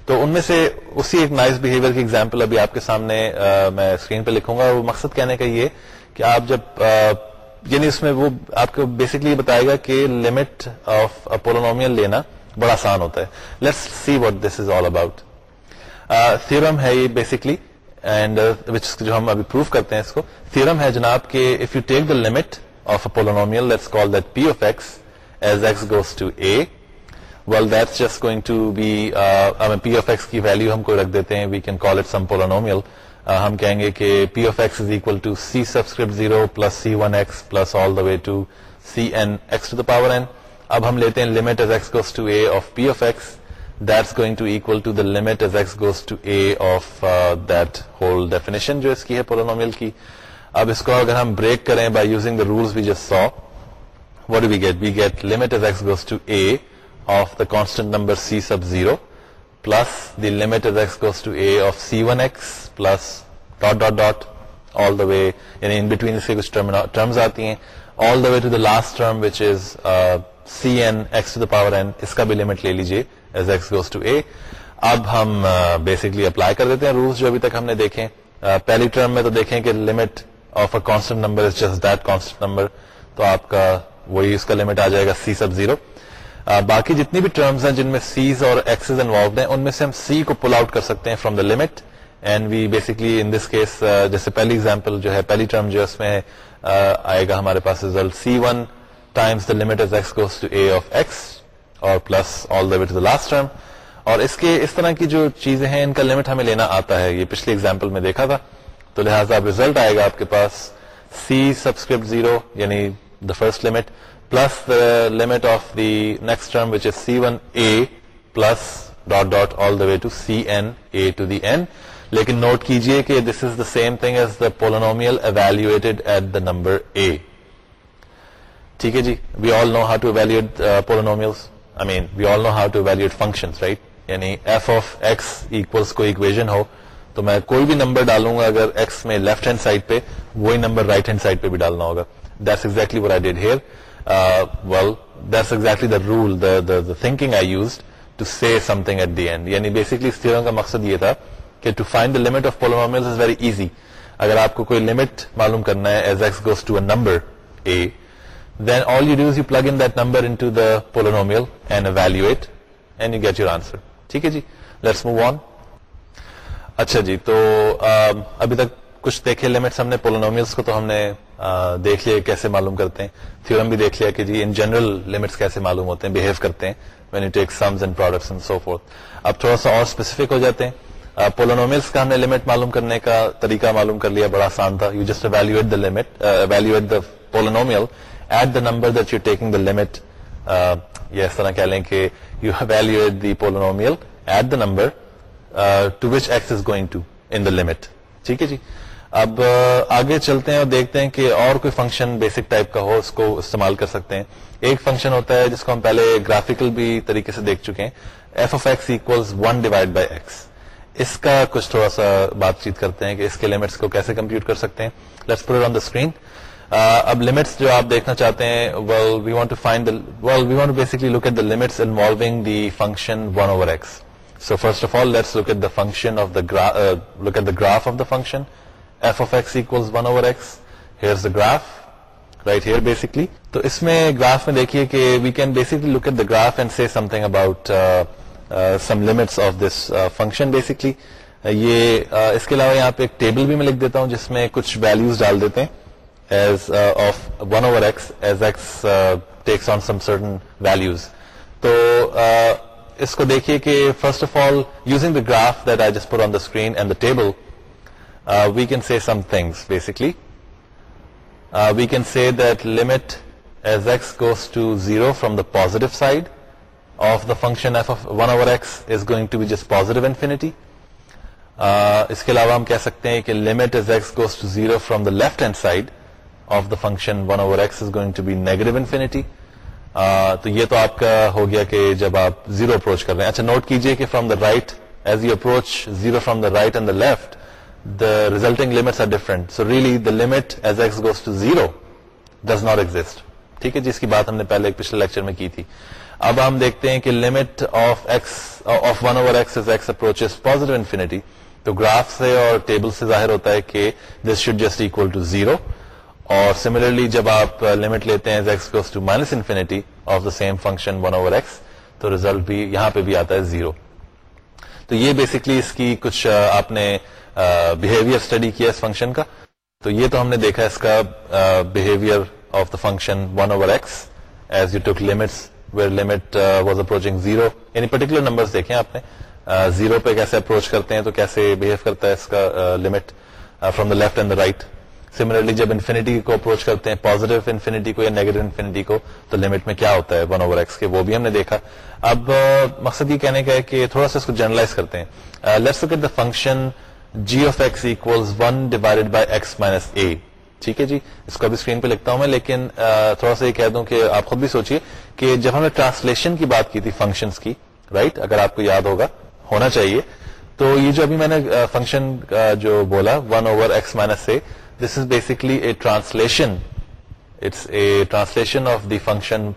تو ان میں سے اسی ایک نائس بہیویئر کی ایگزامپل ابھی آپ کے سامنے میں اسکرین پہ لکھوں گا۔ وہ مقصد کہنے کا یہ کہ آپ جب یعنی اس میں وہ آپ کو بیسکلی بتائے گا کہ لمٹ آف پولونومیل لینا بڑا آسان ہوتا ہے. Let's see what this is all about theorem ہے یہ بیسکلی اینڈ uh, جو ہم ابھی پروف کرتے ہیں اس کو. تھورم ہے جناب کہ if you take the limit of a polynomial let's call that p of x as x goes to a well that's just going to be p of x کی ویلو ہم کو رکھ دیتے ہیں we can call it some polynomial ہم کہیں گے کہ p of x is equal to c subscript zero plus c one x plus all the way to c n x to the power n اب ہم لیتے ہیں limit as x goes to a of p of x that's going to equal to the limit as x goes to a of that whole definition جو اس کی ہے polynomial کی. اب اس کو اگر ہم بریک کریں by using the rules we just so what we get we get limit as x goes to a of the constant number c sub zero plus the limit as x goes to a of c1x plus dot dot dot all the way یعنی in between اس کے کچھ terms آتی ہیں all the way to the last term which is uh, cn x to the power n اس کا بھی limit لے لیجیے as x goes to a. اب ہم بیسکلی uh, اپلائی کر دیتے ہیں رولس جو ابھی تک ہم نے دیکھیں uh, پہلی ٹرم میں تو دیکھیں کہ limit of a constant number is just that constant number تو آپ کا وہی اس کا لمٹ آ جائے گا سی سب زیرو باقی جتنی بھی ٹرمز ہیں جن میں سیز اور ایکسز انوالوڈ ہیں، ان میں سے ہم سی کو پل آؤٹ کر سکتے ہیں from the limit and we basically in this case جیسے پہلی ایگزامپل جو ہے، پہلی ٹرم جو اس میں آئے گا ہمارے پاس result c one times the limit as x goes to a of x اور plus all the way the last term اور اس کے، اس طرح کی جو چیزیں ہیں، ان کا لمٹ ہمیں لینا آتا ہے۔ یہ پچھلی ایگزامپل میں دیکھا تھا۔ تو لہٰذا ریزلٹ آئے گا آپ کے پاس سی سبسکرپٹ زیرو یعنی the first limit plus the limit of the next term which is c1a plus dot dot all the way to cn a to the n. لیکن نوٹ کیجیے کہ this is the same thing as the polynomial evaluated at the number a ٹھیک ہے جی we all know how to evaluate polynomial I mean we all know how to evaluate function right یعنی F of x equals کو equation ہو تو میں کوئی بھی number ڈالوں گا اگر ایکس میں لیفٹ ہینڈ سائڈ پہ وہی نمبر رائٹ ہینڈ سائڈ پہ بھی ڈالنا ہوگا that's exactly what I did here well that's exactly the rule thinking I use to see something at the end یعنی بیسکلی اس تھیورم کا مقصد یہ تھا کہ to find the limit of polynomial is very easy اگر آپ کو کوئی لمٹ معلوم کرنا ہے as x goes to a number a then all you do is you plug in that number into the polynomial and evaluate and you get your answer ٹھیک ہے جی let's move on اچھا جی تو ابھی تک کچھ دیکھے لمٹس ہم نے پولونومیلس کو تو ہم نے دیکھ لیا کیسے معلوم کرتے ہیں۔ تھیورم بھی دیکھ لیا کہ جی ان جنرل لمٹس کیسے معلوم ہوتے ہیں بہیو کرتے ہیں۔ When you take sums and products and so forth اب تھوڑا سا اور اسپیسیفک ہو جاتے ہیں۔ پولونومیلس کا ہم نے لمٹ معلوم کرنے کا طریقہ معلوم کر لیا، بڑا آسان تھا۔ You just evaluate the limit evaluate the polynomial at the number that you taking the limit یا اس طرح کہہ لیں کہ you evaluate the polynomial at the number to which x is going to in the limit ٹھیک ہے جی؟ اب آگے چلتے ہیں اور دیکھتے ہیں کہ اور کوئی فنکشن بیسک ٹائپ کا ہو، اس کو استعمال کر سکتے ہیں۔ ایک فنکشن ہوتا ہے جس کو ہم پہلے گرافیکل بھی طریقے سے دیکھ چکے ہیں۔ F of x equal one divided by x اس کا کچھ تھوڑا سا بات چیت کرتے ہیں کہ اس کے لمٹس کو کیسے کمپیوٹ کر سکتے ہیں۔ لیٹس پور آن دا اسکرین اب لمٹس جو آپ دیکھنا چاہتے ہیں well we want to find well we want basically look at the limits involving the function one over x so first of all let's look at the function of the look at the graph of the function f of x equals one over x here the graph right here basically تو اس میں graph میں دیکھیے کہ we can basically look at the graph and see something about some limits of this function basically یہ uh, اس کے علاوہ یہاں پہ ایک ٹیبل بھی میں لکھ دیتا ہوں جس میں کچھ ویلوز ڈال دیتے ہیں. As of one over x as x takes on some certain values تو uh, اس کو دیکھیے کہ first of all using the graph that I just pour on the screen and the table we can see some things basically we can see that limit as x goes to zero from the positive side of the function one over x is going to be just positive infinity اس کے علاوہ ہم کہہ سکتے ہیں کہ limit as x goes to zero from the left hand side of the function one over x is going to be negative infinity تو یہ تو آپ کا ہو گیا کہ جب آپ زیرو اپروچ کر رہے ہیں اچھا نوٹ کیجیے کہ from the right as you approach zero from the right and the left the resulting limits are different. So really the limit as x goes to zero does not exist. ٹھیک ہے جی، جس کی بات ہم نے پہلے ایک پچھلے لیکچر میں کی تھی اب ہم دیکھتے ہیں کہ limit of x of one over x as x approach positive infinity تو گراف سے اور ٹیبل سے ظاہر ہوتا ہے کہ this should just equal to zero اور سملرلی جب آپ لمٹ لیتے ہیں x goes to minus infinity of the same function one over x تو ریزلٹ بھی یہاں پہ بھی آتا ہے زیرو تو یہ بیسکلی اس کی کچھ آپ نے بہیویئر اسٹڈی کیا اس فنکشن کا؟ تو یہ تو ہم نے دیکھا اس کا behaviour of the function one over x as you took limits where limit was approaching zero یعنی پرٹیکولر نمبر دیکھیں آپ نے؟ زیرو پہ کیسے اپروچ کرتے ہیں تو کیسے بہیو کرتا ہے اس کا limit from the left and the right similarly جب انفینٹی کو اپروچ کرتے ہیں پوزیٹو انفینٹی کو یا نیگیٹو انفینٹی کو، تو لمٹ میں کیا ہوتا ہے؟ ون اوور ایکس کے، وہ بھی ہم نے دیکھا. اب مقصد یہ کہنے کا ہے کہ تھوڑا سا اس کو جرنلائز کرتے ہیں. Let's look at the function g of x equals one divided by x minus a ٹھیک ہے جی؟ اس کو ابھی اسکرین پہ لکھتا ہوں میں، لیکن تھوڑا سا یہ کہہ دوں کہ آپ خود بھی سوچیے کہ جب ہم نے ٹرانسلیشن کی بات کی تھی فنکشنس کی رائٹ اگر آپ کو یاد ہوگا، ہونا چاہیے۔ تو یہ جو ابھی میں نے فنکشن جو بولا one over x minus a this is basically a translation it's a translation of the function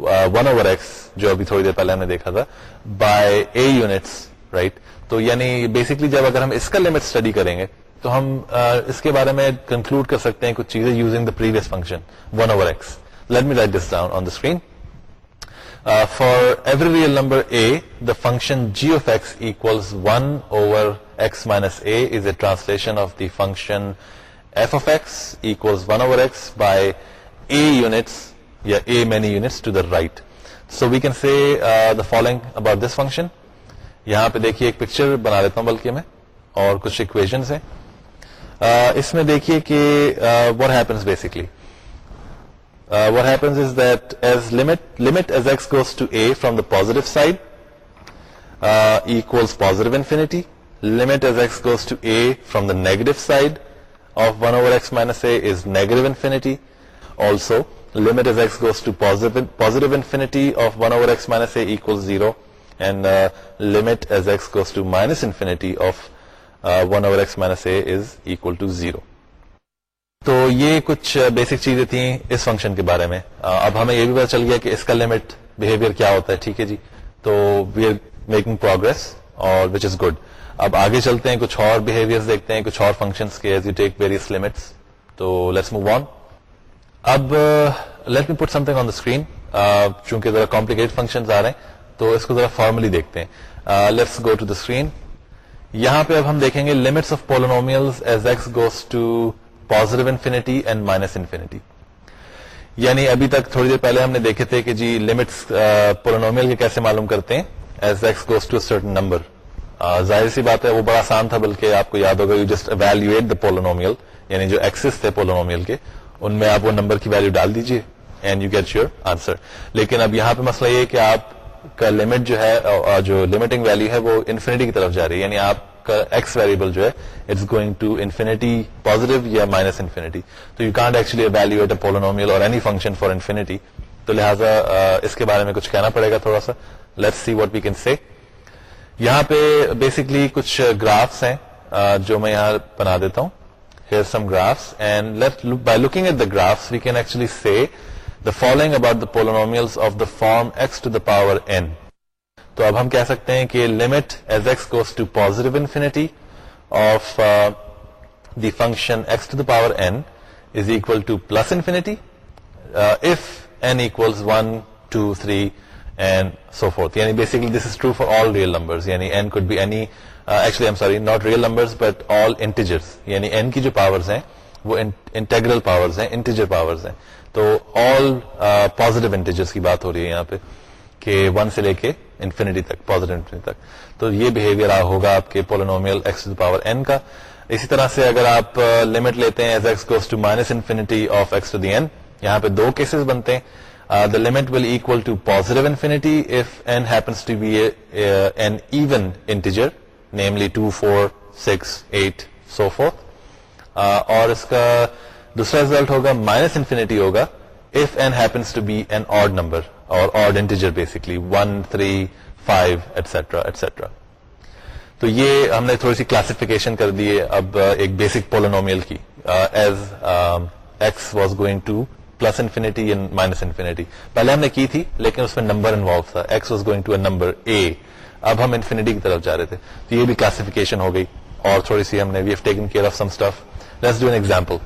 one over x جو ابھی تھوڑی دیر پہلے ہم نے دیکھا تھا بائی اے یونٹس رائٹ تو یعنی بیسکلی جب اگر ہم اس کا لمٹ اسٹڈی کریں گے، تو ہم اس کے بارے میں کنکلوڈ کر سکتے ہیں کچھ چیزیں using the previous function one over x let me write this down on the screen for every real number a the function g of x equals one over x minus a is a translation of the function f of x equals one over x by a units یا a many units to the right so we can see the following about this function یہاں پہ دیکھیے ایک picture بنا لیتا ہوں بلکہ میں، اور کچھ اکویژنس ہیں۔ اس میں دیکھیے کہ what happens basically what happens is that as limit limit as x goes to a from the positive side equals positive infinity limit as x goes to a from the negative side of one over x minus a is negative infinity also limit as x goes to positive infinity of one over x minus a equal zero and limit as x goes to minus infinity of one over x minus a is equal to zero تو یہ کچھ uh, basic چیزیں تھیں اس function کے بارے میں. Uh, اب ہمیں یہ بھی پتا چل گیا کہ اس کا لمٹ بہیویئر کیا ہوتا ہے، ٹھیک ہے جی؟ تو وی آر میکنگ پروگرس اور وچ از گڈ اب آگے چلتے ہیں، کچھ اور بہیویئر دیکھتے ہیں، کچھ اور فنکشن کے as you take various limits so let's move on اب let me put something on the screen چونکہ ذرا کمپلیکیٹ فنکشن آ رہے ہیں۔ تو اس کو ذرا فارملی دیکھتے ہیں۔ Let's go to the screen یہاں پہ اب ہم دیکھیں گے limits of polynomial as x goes to positive infinity and minus infinity یعنی ابھی تک تھوڑی دیر پہلے ہم نے دیکھے تھے کہ جی لمٹس پولونومیل کے کیسے معلوم کرتے ہیں۔ As x goes to certain number ظاہر سی بات ہے وہ بڑا آسان تھا، بلکہ آپ کو یاد ہوگا you just evaluate the polynomial یعنی جو ایکسس تھے پولونومیل کے، ان میں آپ وہ نمبر کی ویلو ڈال دیجیے and you get your answer لیکن اب یہاں پہ مسئلہ یہ کہ آپ کا لمٹ جو ہے جو لمٹنگ ویلو ہے، وہ انفینٹی کی طرف جا رہی ہے. یعنی آپ کا ایکس ویریبل جو ہے it's going to infinity positive یا مائنس انفینٹی تو you can't actually a polynomial اور اینی فنکشن فار انفینٹی تو لہٰذا اس کے بارے میں کچھ کہنا پڑے گا تھوڑا سا. Let see what we can see یہاں پہ بیسکلی کچھ گرافس ہیں جو میں یہاں بنا دیتا ہوں. Here some graphs and let by looking at the graphs we can actually see the following about the polynomial of the form x to the power n تو اب ہم کہہ سکتے ہیں کہ limit as x goes to positive infinity of the function x to the power n is equal to plus infinity if n equals one two three and so forth یعنی basically this is true for all real number یعنی n could be any actually I'm sorry not real number but all integers یعنی N کی جو powers ہیں وہ integral powers ہیں integer powers ہیں تو آل پوزیٹو انٹیجرس کی بات ہو رہی ہے یہاں پہ کہ ون سے لے کے انفینٹی تک پوزیٹو تک. تو یہ بہیویئر ہوگا آپ کے پولینومیل ایکس پاور این کا. اسی طرح سے اگر آپ uh, لمٹ لیتے ہیں as x goes to minus infinity of x to the n یہاں پہ دو کیسز بنتے ہیں. The limit will equal to positive infinity if n happens to be an even integer namely two four six eight so four اور اس کا دوسرا result ہوگا مائنس انفینٹی ہوگا if n happens to be an odd number اور odd integer basically one three five etcetera etcetera تو یہ ہم نے تھوڑی سی کلاسفکیشن کر دی ہے اب ایک بیسک پولونومیل کی as x was going to plus infinity and minus infinity پہلے ہم نے کی تھی، لیکن اس میں نمبر انوالو تھا۔ X was going to a number a اب ہم انفینٹی کی طرف جا رہے تھے۔ تو یہ بھی کلاسفکیشن ہو گئی اور تھوڑی سی ہم نے we have taken care of some stuff let's do an example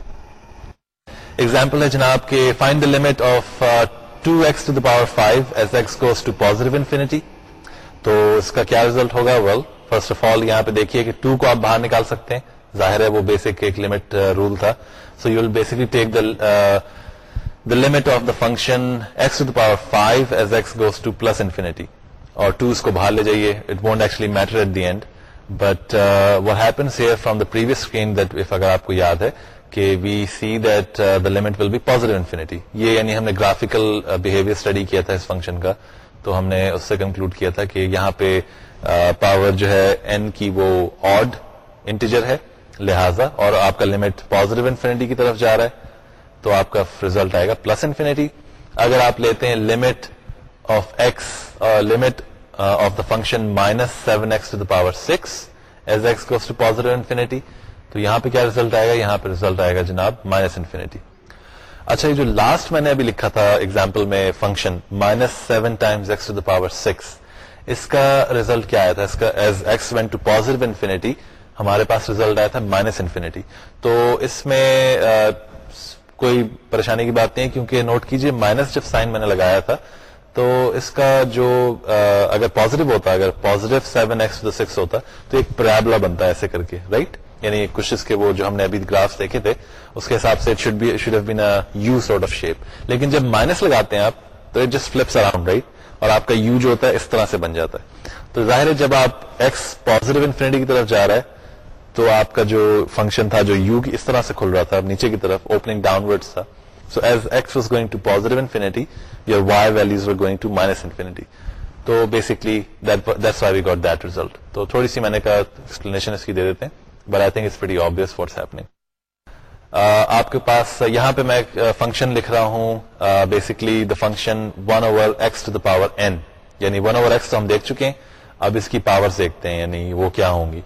example ہے جناب کے find the limit of two x to the power five as x goes to positive infinity تو اس کا کیا ریزلٹ ہوگا? ویل فرسٹ آف آل یہاں پہ دیکھیے کہ ٹو کو آپ باہر نکال سکتے ہیں. ظاہر ہے وہ بیسک ایک لمٹ رول uh, تھا. So you will basically take the limit of the function x to the power five as x goes to plus infinity اور ٹو اس کو باہر لے جائیے. It won't actually matter at the end but what happens here from the previous screen that اگر آپ کو یاد ہے کہ we see that the limit will be positive infinity یہ یعنی ہم نے گرافیکل بہیویئر اسٹڈی کیا تھا اس فنکشن کا تو ہم نے اس سے کنکلوڈ کیا تھا کہ یہاں پہ پاور uh, جو ہے این کی وہ آڈ انٹیجر ہے لہذا اور آپ کا لمٹ پازیٹو انفینٹی کی طرف جا رہا ہے تو آپ کا ریزلٹ آئے گا پلس انفینٹی اگر آپ لیتے ہیں limit of x limit of the function minus seven x to the power six as x to positive infinity تو یہاں پہ کیا ریزلٹ آئے گا؟ یہاں پہ ریزلٹ آئے گا جناب مائنس انفینٹی اچھا یہ جو لاسٹ میں نے ابھی لکھا تھا ایگزامپل میں function minus seven times x to the power six اس کا ریزلٹ کیا آیا تھا؟ اس کا as x when to positive infinity ہمارے پاس ریزلٹ آیا تھا مائنس انفینٹی تو اس میں کوئی پریشانی کی بات نہیں ہے، کیونکہ نوٹ کیجیے مائنس جب سائن میں نے لگایا تھا، تو اس کا جو اگر پازیٹو ہوتا، اگر پازیٹو سیون ایکس سکس ہوتا، تو ایک پریبلا بنتا ہے ایسے کر کے رائٹ یعنی کچھ اس کے وہ جو ہم نے ابھی گراف دیکھے تھے، اس کے حساب سے should have been you sort of shape لیکن جب مائنس لگاتے ہیں آپ، تو it just flips around right اور آپ کا یو جو ہوتا ہے اس طرح سے بن جاتا ہے۔ تو ظاہر ہے جب آپ ایکس پازیٹو انفینٹی کی طرف جا رہا ہے، تو آپ کا جو فنکشن تھا، جو یو اس طرح سے کھل رہا تھا، نیچے کی طرف اوپننگ ڈاؤن ورڈ تھا so as x was going to positive infinity your y values going to minus infinity تو basically that's why we got that result تو تھوڑی سی میں نے کہا ایکسپلینیشن اس کی دے دیتے ہیں۔ But I think it's very obvious what's happening آپ کے پاس یہاں پہ میں فنکشن لکھ رہا ہوں. Basically the function one over x to the power n یعنی ون اوور ایکس تو ہم دیکھ چکے ہیں. اب اس کی پاور دیکھتے ہیں. یعنی وہ کیا ہوں گی.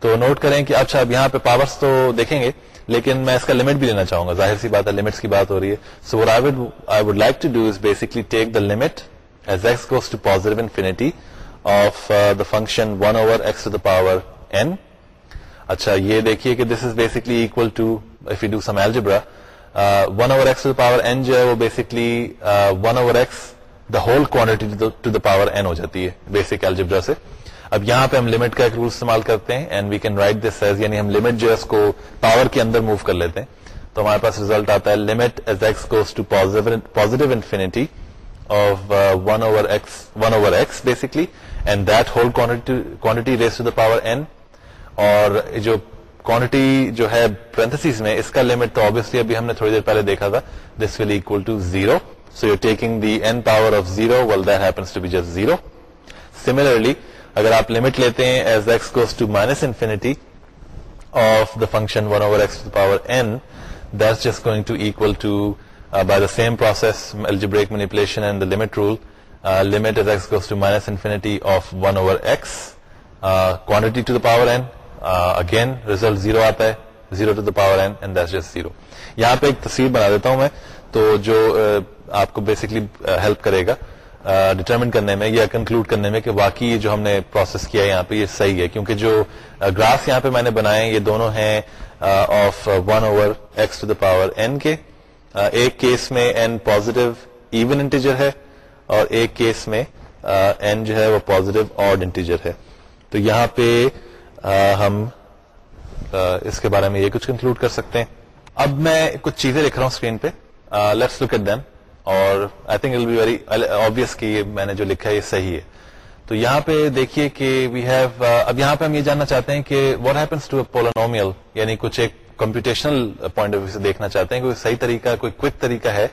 تو نوٹ کریں کہ اچھا اب یہاں پہ پاورس تو دیکھیں گے. لیکن میں اس کا لمٹ بھی لینا چاہوں گا. ظاہر سی بات ہے لمٹس کی بات ہو رہی ہے. So I would like to do is basically take the limit as x goes to positive infinity of the function one over x to the power n اچھا یہ دیکھیے کہ this is basically equal to if you do some algebra one over x power n جو ہے وہ basically one over x the whole quantity to the power n ہو جاتی ہے basic algebra سے۔ اب یہاں پہ ہم لمٹ کا ایک رول استعمال کرتے ہیں and we can write this as یعنی ہم لمٹ جو ہے اس کو پاور کے اندر موو کر لیتے ہیں۔ تو ہمارے پاس ریزلٹ آتا ہے limit as x goes to positive infinity of one over x one over x basically and that whole quantity raise to the power n اور جو کوانٹٹی جو ہے پرنتھس میں، اس کا لمٹ تو آبیسلی ابھی ہم نے تھوڑی دیر پہلے دیکھا تھا. This will equal to zero so you taking the n power of zero will that happens to be just zero similarly اگر آپ لمٹ لیتے ہیں as x goes to minus infinity of the function one over x power n that's just going to equal to by the same process algebraic manipulation and the limit rule limit as x goes to minus infinity of one over x quantity to the power n again result zero آتا ہے zero to the power n and that's just zero یہاں پہ ایک تصویر بنا دیتا ہوں میں تو جو uh, آپ کو بیسکلی ہیلپ uh, کرے گا ڈٹرمن کرنے میں یا کنکلوڈ کرنے میں کہ واقعی جو ہم نے پروسیس کیا ہے یہاں پہ یہ صحیح ہے کیونکہ جو گراف یہاں پہ میں نے بنائے یہ دونوں ہیں of one over x to the power n کے۔ ایک کیس میں این پوزیٹو ایون انٹیجر ہے اور ایک کیس میں این جو ہے وہ پوزیٹو آڈ انٹیجر ہے۔ تو یہاں پہ ہم اس کے بارے میں یہ کچھ کنکلوڈ کر سکتے ہیں۔ اب میں کچھ چیزیں لکھ رہا ہوں اسکرین پہ۔ لیٹس لک ایٹ دیم اور I think be very obvious کہ میں نے جو لکھا ہے یہ صحیح ہے۔ تو یہاں پہ دیکھیے کہ وی ہیو اب یہاں پہ ہم یہ جاننا چاہتے ہیں کہ واٹ ہیپنس ٹو پولونومیل یعنی کچھ ایک کمپیوٹیشنل پوائنٹ آف ویو سے دیکھنا چاہتے ہیں کوئی صحیح طریقہ، کوئی کوک طریقہ ہے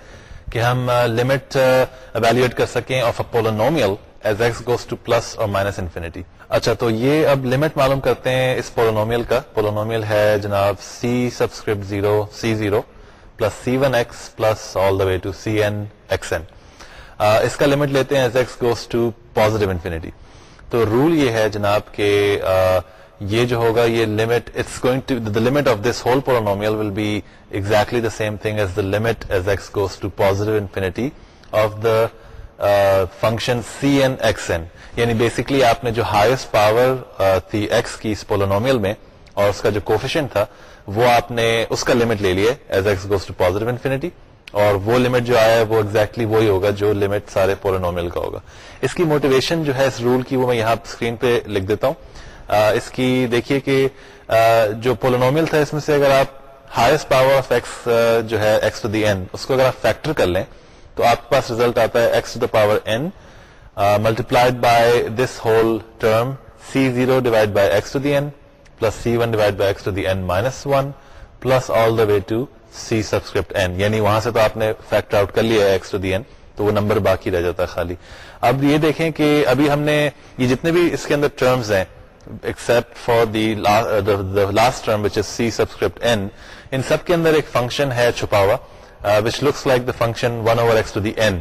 کہ ہم لمٹ اویلویٹ کر سکیں of a polynomial as x goes to plus اور مائنس انفینٹی اچھا تو یہ اب لمٹ معلوم کرتے ہیں اس پولونومیل کا۔ پولونومیل ہے جناب c subscript zero c zero plus c one x plus all the way to c n x n اس کا لمٹ لیتے ہیں as x goes to positive infinity تو رول یہ ہے جناب کہ یہ جو ہوگا، یہ limit it's going to the limit of this whole polynomial will be exactly the same thing as the limit as x goes to positive infinity of the function c n x n یعنی basically آپ نے جو highest power تھی x کی اس polynomial میں اور اس کا جو کوفیشن تھا، وہ آپ نے اس کا لمٹ لے لیا as x goes to positive infinity اور وہ لمٹ جو آیا ہے، وہ ایگزیکٹلی وہی ہوگا جو لمٹ سارے پولونومیل کا ہوگا۔ اس کی موٹیویشن جو ہے، اس رول کی، وہ میں یہاں اسکرین پہ لکھ دیتا ہوں۔ اس کی دیکھیے کہ جو پولونومیل تھا، اس میں سے اگر آپ ہائیسٹ پاور آف ایکس جو ہے ایکس ٹو دی این اس کو اگر آپ فیکٹر کر لیں تو آپ کے پاس ریزلٹ آتا ہے x to the power n multiplied by this whole term c0 divided by x to the n plus c1 divided by x to the n minus 1 plus all the way to c subscript n. یعنی وہاں سے تو آپ نے factor out کر لیا ہے x to the n تو وہ نمبر باقی رہ جاتا ہے خالی۔ اب یہ دیکھیں کہ ابھی ہم نے یہ جتنے بھی اس کے اندر ٹرمز ہیں except for the last term which is C subscript n ان سب کے اندر ایک فنکشن ہے چھپا ہوا۔ Which looks like the function one over x to the n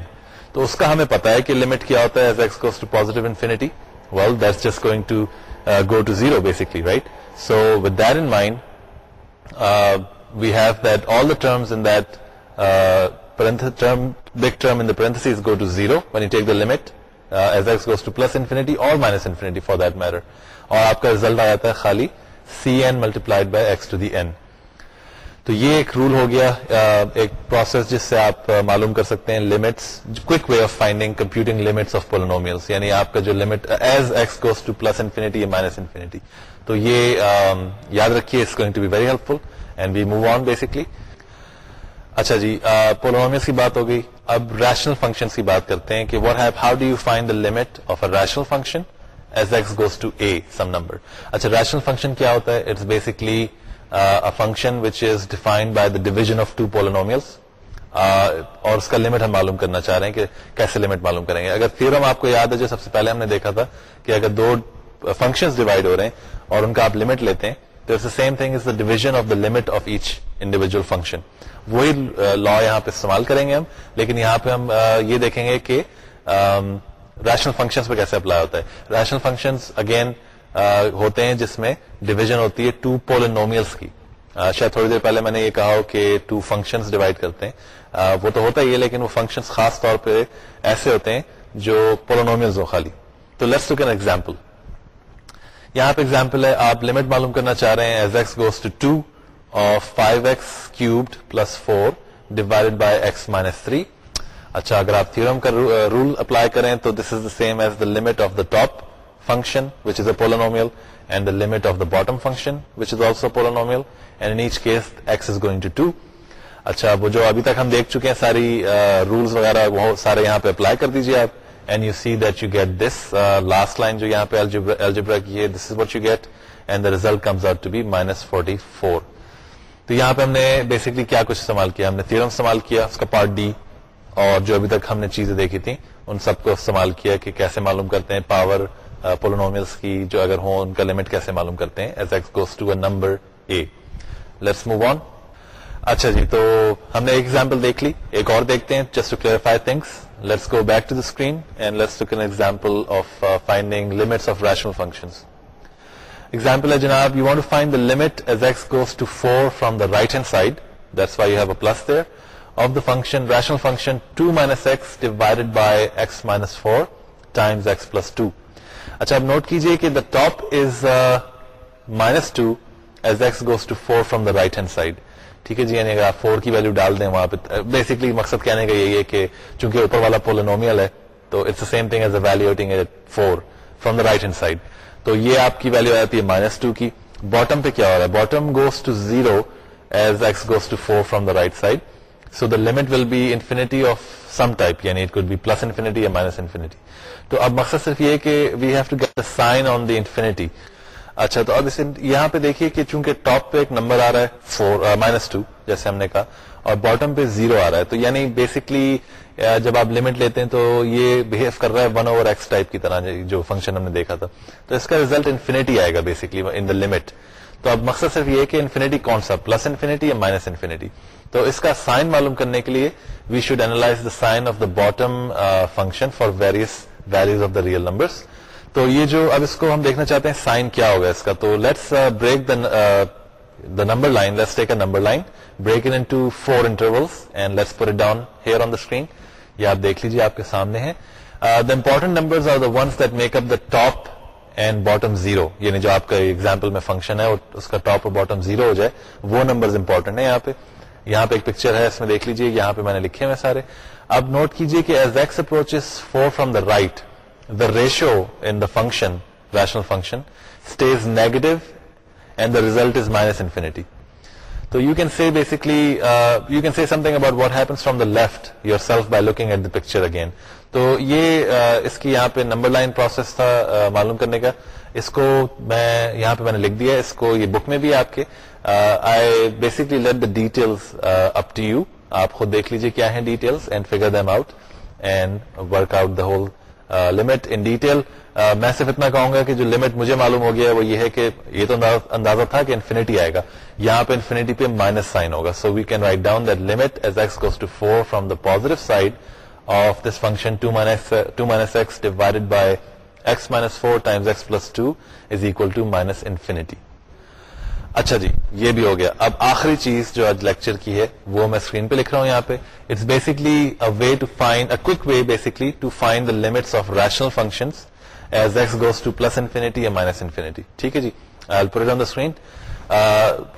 تو اس کا ہمیں پتا ہے کہ لمٹ کیا ہوتا ہے as x goes to positive infinity well that's just going to go to zero basically right so with that in mind we have that all the terms in that big term in the parentheses go to zero when you take the limit uh, as x goes to plus infinity or minus infinity for that matter. اور آپ کا result آ جاتا ہے خالی C n multiplied by x to the n تو یہ ایک role ہو گیا ایک پروسیس جس سے آپ معلوم کر سکتے ہیں limits quick way of finding computing limits of polynomials یعنی آپ کا جو limit as x goes to plus infinity یا مائنس انفینٹی تو یہ یاد رکھیے it's going to be very helpful and we move on basically اچھا جی پولونومیلس کی بات ہو گئی. اب ریشنل فنکشن کی بات کرتے ہیں کہ what have how do you find the limit of a rational function as x goes to a some number اچھا ریشنل فنکشن کیا ہوتا ہے؟ It's basically function which is defined by the division of two polynomials اور اس کا limit ہم معلوم کرنا چاہ رہے ہیں کہ کیسے لمٹ معلوم کریں گے اگر تھیورم آپ کو یاد ہے جو سب سے پہلے ہم نے دیکھا تھا کہ اگر دو فنکشن ڈیوائڈ ہو رہے ہیں اور ان کا آپ لمٹ لیتے ہیں تو same thing is the division of the limit of each individual function وہی لا یہاں پہ استعمال کریں گے ہم لیکن یہاں پہ ہم یہ دیکھیں گے کہ ریشنل فنکشن پہ کیسے اپلائی ہوتا ہے ریشنل فنکشن اگین ہوتے ہیں جس میں ڈویژن ہوتی ہے ٹو پولینومیلس کی۔ شاید تھوڑی دیر پہلے میں نے یہ کہا کہ ٹو فنکشن ڈیوائڈ کرتے ہیں۔ وہ تو ہوتا ہی ہے لیکن وہ فنکشن خاص طور پہ ایسے ہوتے ہیں جو پولونومیلز ہو خالی۔ تو لیٹس ٹو کین ایگزامپل یہاں پہ ایگزامپل ہے، آپ لمٹ معلوم کرنا چاہ رہے ہیں as x goes to two of five x cubed plus four divide by x minus three اچھا اگر آپ تھورم کا رول اپلائی کریں تو this is the same as the limit of the top function which is a polynomial and the limit of the bottom function which is also polynomial and in each case x is going to two اچھا وہ جو ابھی تک ہم دیکھ چکے ہیں ساری رولس وغیرہ، وہ سارے یہاں پہ اپلائی کر دیجیے آپ and you see that you get this last line جو یہاں پہ الجبرا کی ہے this is what you get and the result comes out to be minus forty four تو یہاں پہ ہم نے بیسکلی کیا کچھ استعمال کیا؟ ہم نے تھیورم استعمال کیا، اس کا پارٹ ڈی اور جو ابھی تک ہم نے چیزیں دیکھی تھیں، ان سب کو استعمال کیا کہ کیسے معلوم کرتے ہیں پاور پولونومیلس کی جو اگر ہوں ان کا لمٹ کیسے معلوم کرتے ہیں؟ As x goes to a number a let's move on اچھا جی تو ہم نے ایک ایگزامپل دیکھ لی، ایک اور دیکھتے ہیں just to clarify things let's go back to the screen and let's to example of finding limits of rational functions example ہے جناب you want to find the limit as x goes to four from the right hand side that's why you have a plus there of the function rational function two minus x divided by x minus four times x plus two اچھا اب note کیجیے کہ the top is minus two as x goes to four from the right hand side ٹھیک ہے جی؟ یعنی اگر آپ four کی ویلو ڈال دیں وہاں پہ بیسکلی مقصد کہنے کا یہی ہے کہ چونکہ اوپر والا پولینومیل ہے، تو it's same thing as a evaluating four from the right hand side تو یہ آپ کی ویلو آ جاتی ہے مائنس ٹو کی۔ باٹم پہ کیا ہو رہا ہے؟ Bottom goes to zero as x goes to four from the right side so the limit will be infinity of some type یعنی it could be plus infinity یا مائنس انفینٹی تو اب مقصد صرف یہ کہ we have to get sign on the infinity اچھا تو اب یہاں پہ دیکھیے کہ چونکہ ٹاپ پہ ایک نمبر آ رہا ہے فور مائنس ٹو جیسے ہم نے کہا، اور باٹم پہ زیرو آ رہا ہے، تو یعنی بیسکلی جب آپ لمٹ لیتے ہیں تو یہ بہیو کر رہا ہے ون اوور ایکس ٹائپ کی طرح، جو فنکشن ہم نے دیکھا تھا۔ تو اس کا ریزلٹ انفینٹی آئے گا بیسکلی ان دا لمٹ تو اب مقصد صرف یہ کہ انفینٹی کون سا؟ پلس انفینٹی یا مائنس انفینٹی تو اس کا سائن معلوم کرنے کے لیے we should analyze the sign of the bottom function for various values of the real numbers تو یہ جو اب اس کو ہم دیکھنا چاہتے ہیں سائن کیا ہوگا اس کا؟ تو let's break the number line let's take a number line break into four intervals and let's pour it down here on the screen یہ آپ دیکھ لیجیے آپ کے سامنے ہے the important number are the ones that make up the top and bottom zero یعنی جو آپ کا ایگزامپل میں فنکشن ہے اس کا ٹاپ اور باٹم زیرو ہو جائے، وہ نمبر امپورٹنٹ ہے یہاں پہ۔ یہاں پہ ایک پکچر ہے، اس میں دیکھ لیجیے یہاں پہ میں نے لکھے ہوئے سارے۔ اب نوٹ کیجیے کہ as x approach four from the right the ratio in the function rational function stays negative and the result is minus infinity تو you can see basically you can see something about what happens from the left yourself by looking at the picture again تو یہ uh, اس کی یہاں پہ number line process تھا uh, معلوم کرنے کا. اس کو میں، یہاں پہ میں نے لکھ دیا اس کو یہ بک میں بھی آپ کے. I basically let the details up to you آپ خود دیکھ لیجیے کیا ہے details and figure them out and work out the whole limit in detail میں صرف اتنا کہوں گا کہ جو لمٹ مجھے معلوم ہو گیا وہ یہ ہے کہ یہ تو اندازہ تھا کہ انفینٹی آئے گا۔ یہاں پہ انفینٹی پہ مائنس سائن ہوگا۔ So we can write down that limit as x goes to four from the positive side of this function two minus x divided by x minus four times x plus two is equal to minus infinity اچھا جی یہ بھی ہو گیا۔ اب آخری چیز جو آج لیکچر کی ہے، وہ میں اسکرین پہ لکھ رہا ہوں یہاں پہ۔ It's basically way to find quick way basically to find the limits of rational function as x goes to plus infinity یا مائنس انفینٹی ٹھیک ہے جی؟ پوٹ آن دا اسکرین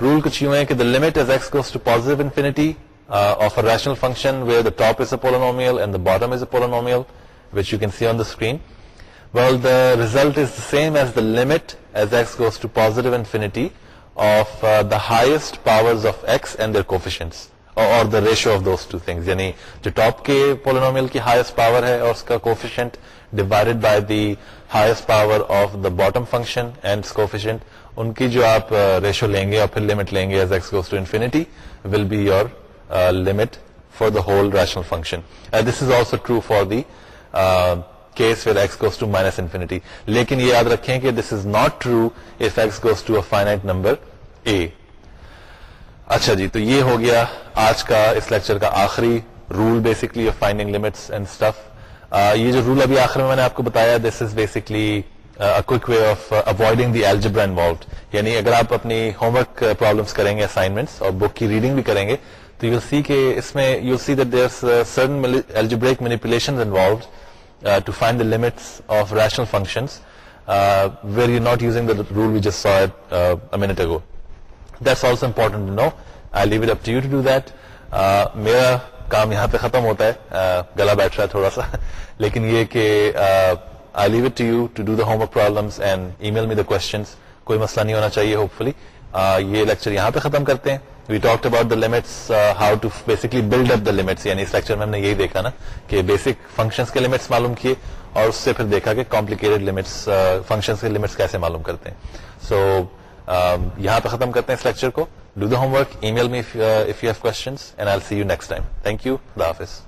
رول کچھ یوں ہے کہ the limit as x goes to positive infinity of a rational function where the top is a polynomial and the bottom is a polynomial which you can see on the screen well the result is the same as the limit as x goes to positive infinity of the highest power of x and their coefficients اور the ratio of those two things یعنی جو top کے polynomial کی highest power ہے اور اس کا coefficient divided by the highest power of the bottom function and coefficient ان کی جو آپ ریشو لیں گے اور پھر لمٹ لیں گے as x goes to infinity will be your limit for the whole rational function this is also true for the case where x goes to minus infinity لیکن یہ یاد رکھیں کہ this is not true if x goes to a finite number a اچھا جی تو یہ ہو گیا آج کا اس لیکچر کا آخری rule basically of finding limits and stuff یہ جو رول ابھی آخر میں میں نے آپ کو بتایا this is basically quick way of avoiding the algebra involved یعنی اگر آپ اپنی ہوم ورک پرابلمس کریں گے اسائنمنٹس اور بک کی ریڈنگ بھی کریں گے تو یو سی کہ اس میں you see that certain manipulation involved Uh, to find the limits of rational functions uh, where you're not using the rule we just saw it uh, a minute ago. That's also important to know. I'll leave it میرا کام یہاں پہ ختم ہوتا ہے گلا بیٹھ رہا ہے تھوڑا سا لیکن یہ کہ I leave it to you to do the homework problems and email me the questions کوئی مسئلہ نہیں ہونا چاہیے ہوپ فلی یہ لیکچر یہاں پہ ختم کرتے ہیں we talk about the limits how to basically build up the limits یعنی اس لیکچر میں ہم نے یہی دیکھا نا کہ بیسک فنکشنس کے لمٹس معلوم کیے اور اس سے پھر دیکھا کہ کمپلیکیٹڈ لمٹس فنکشنس کے لمٹس کیسے معلوم کرتے ہیں سو یہاں پہ ختم کرتے ہیں اس لیکچر کو do the homework email me if you have questions and I see you next time thank you اللہ حافظ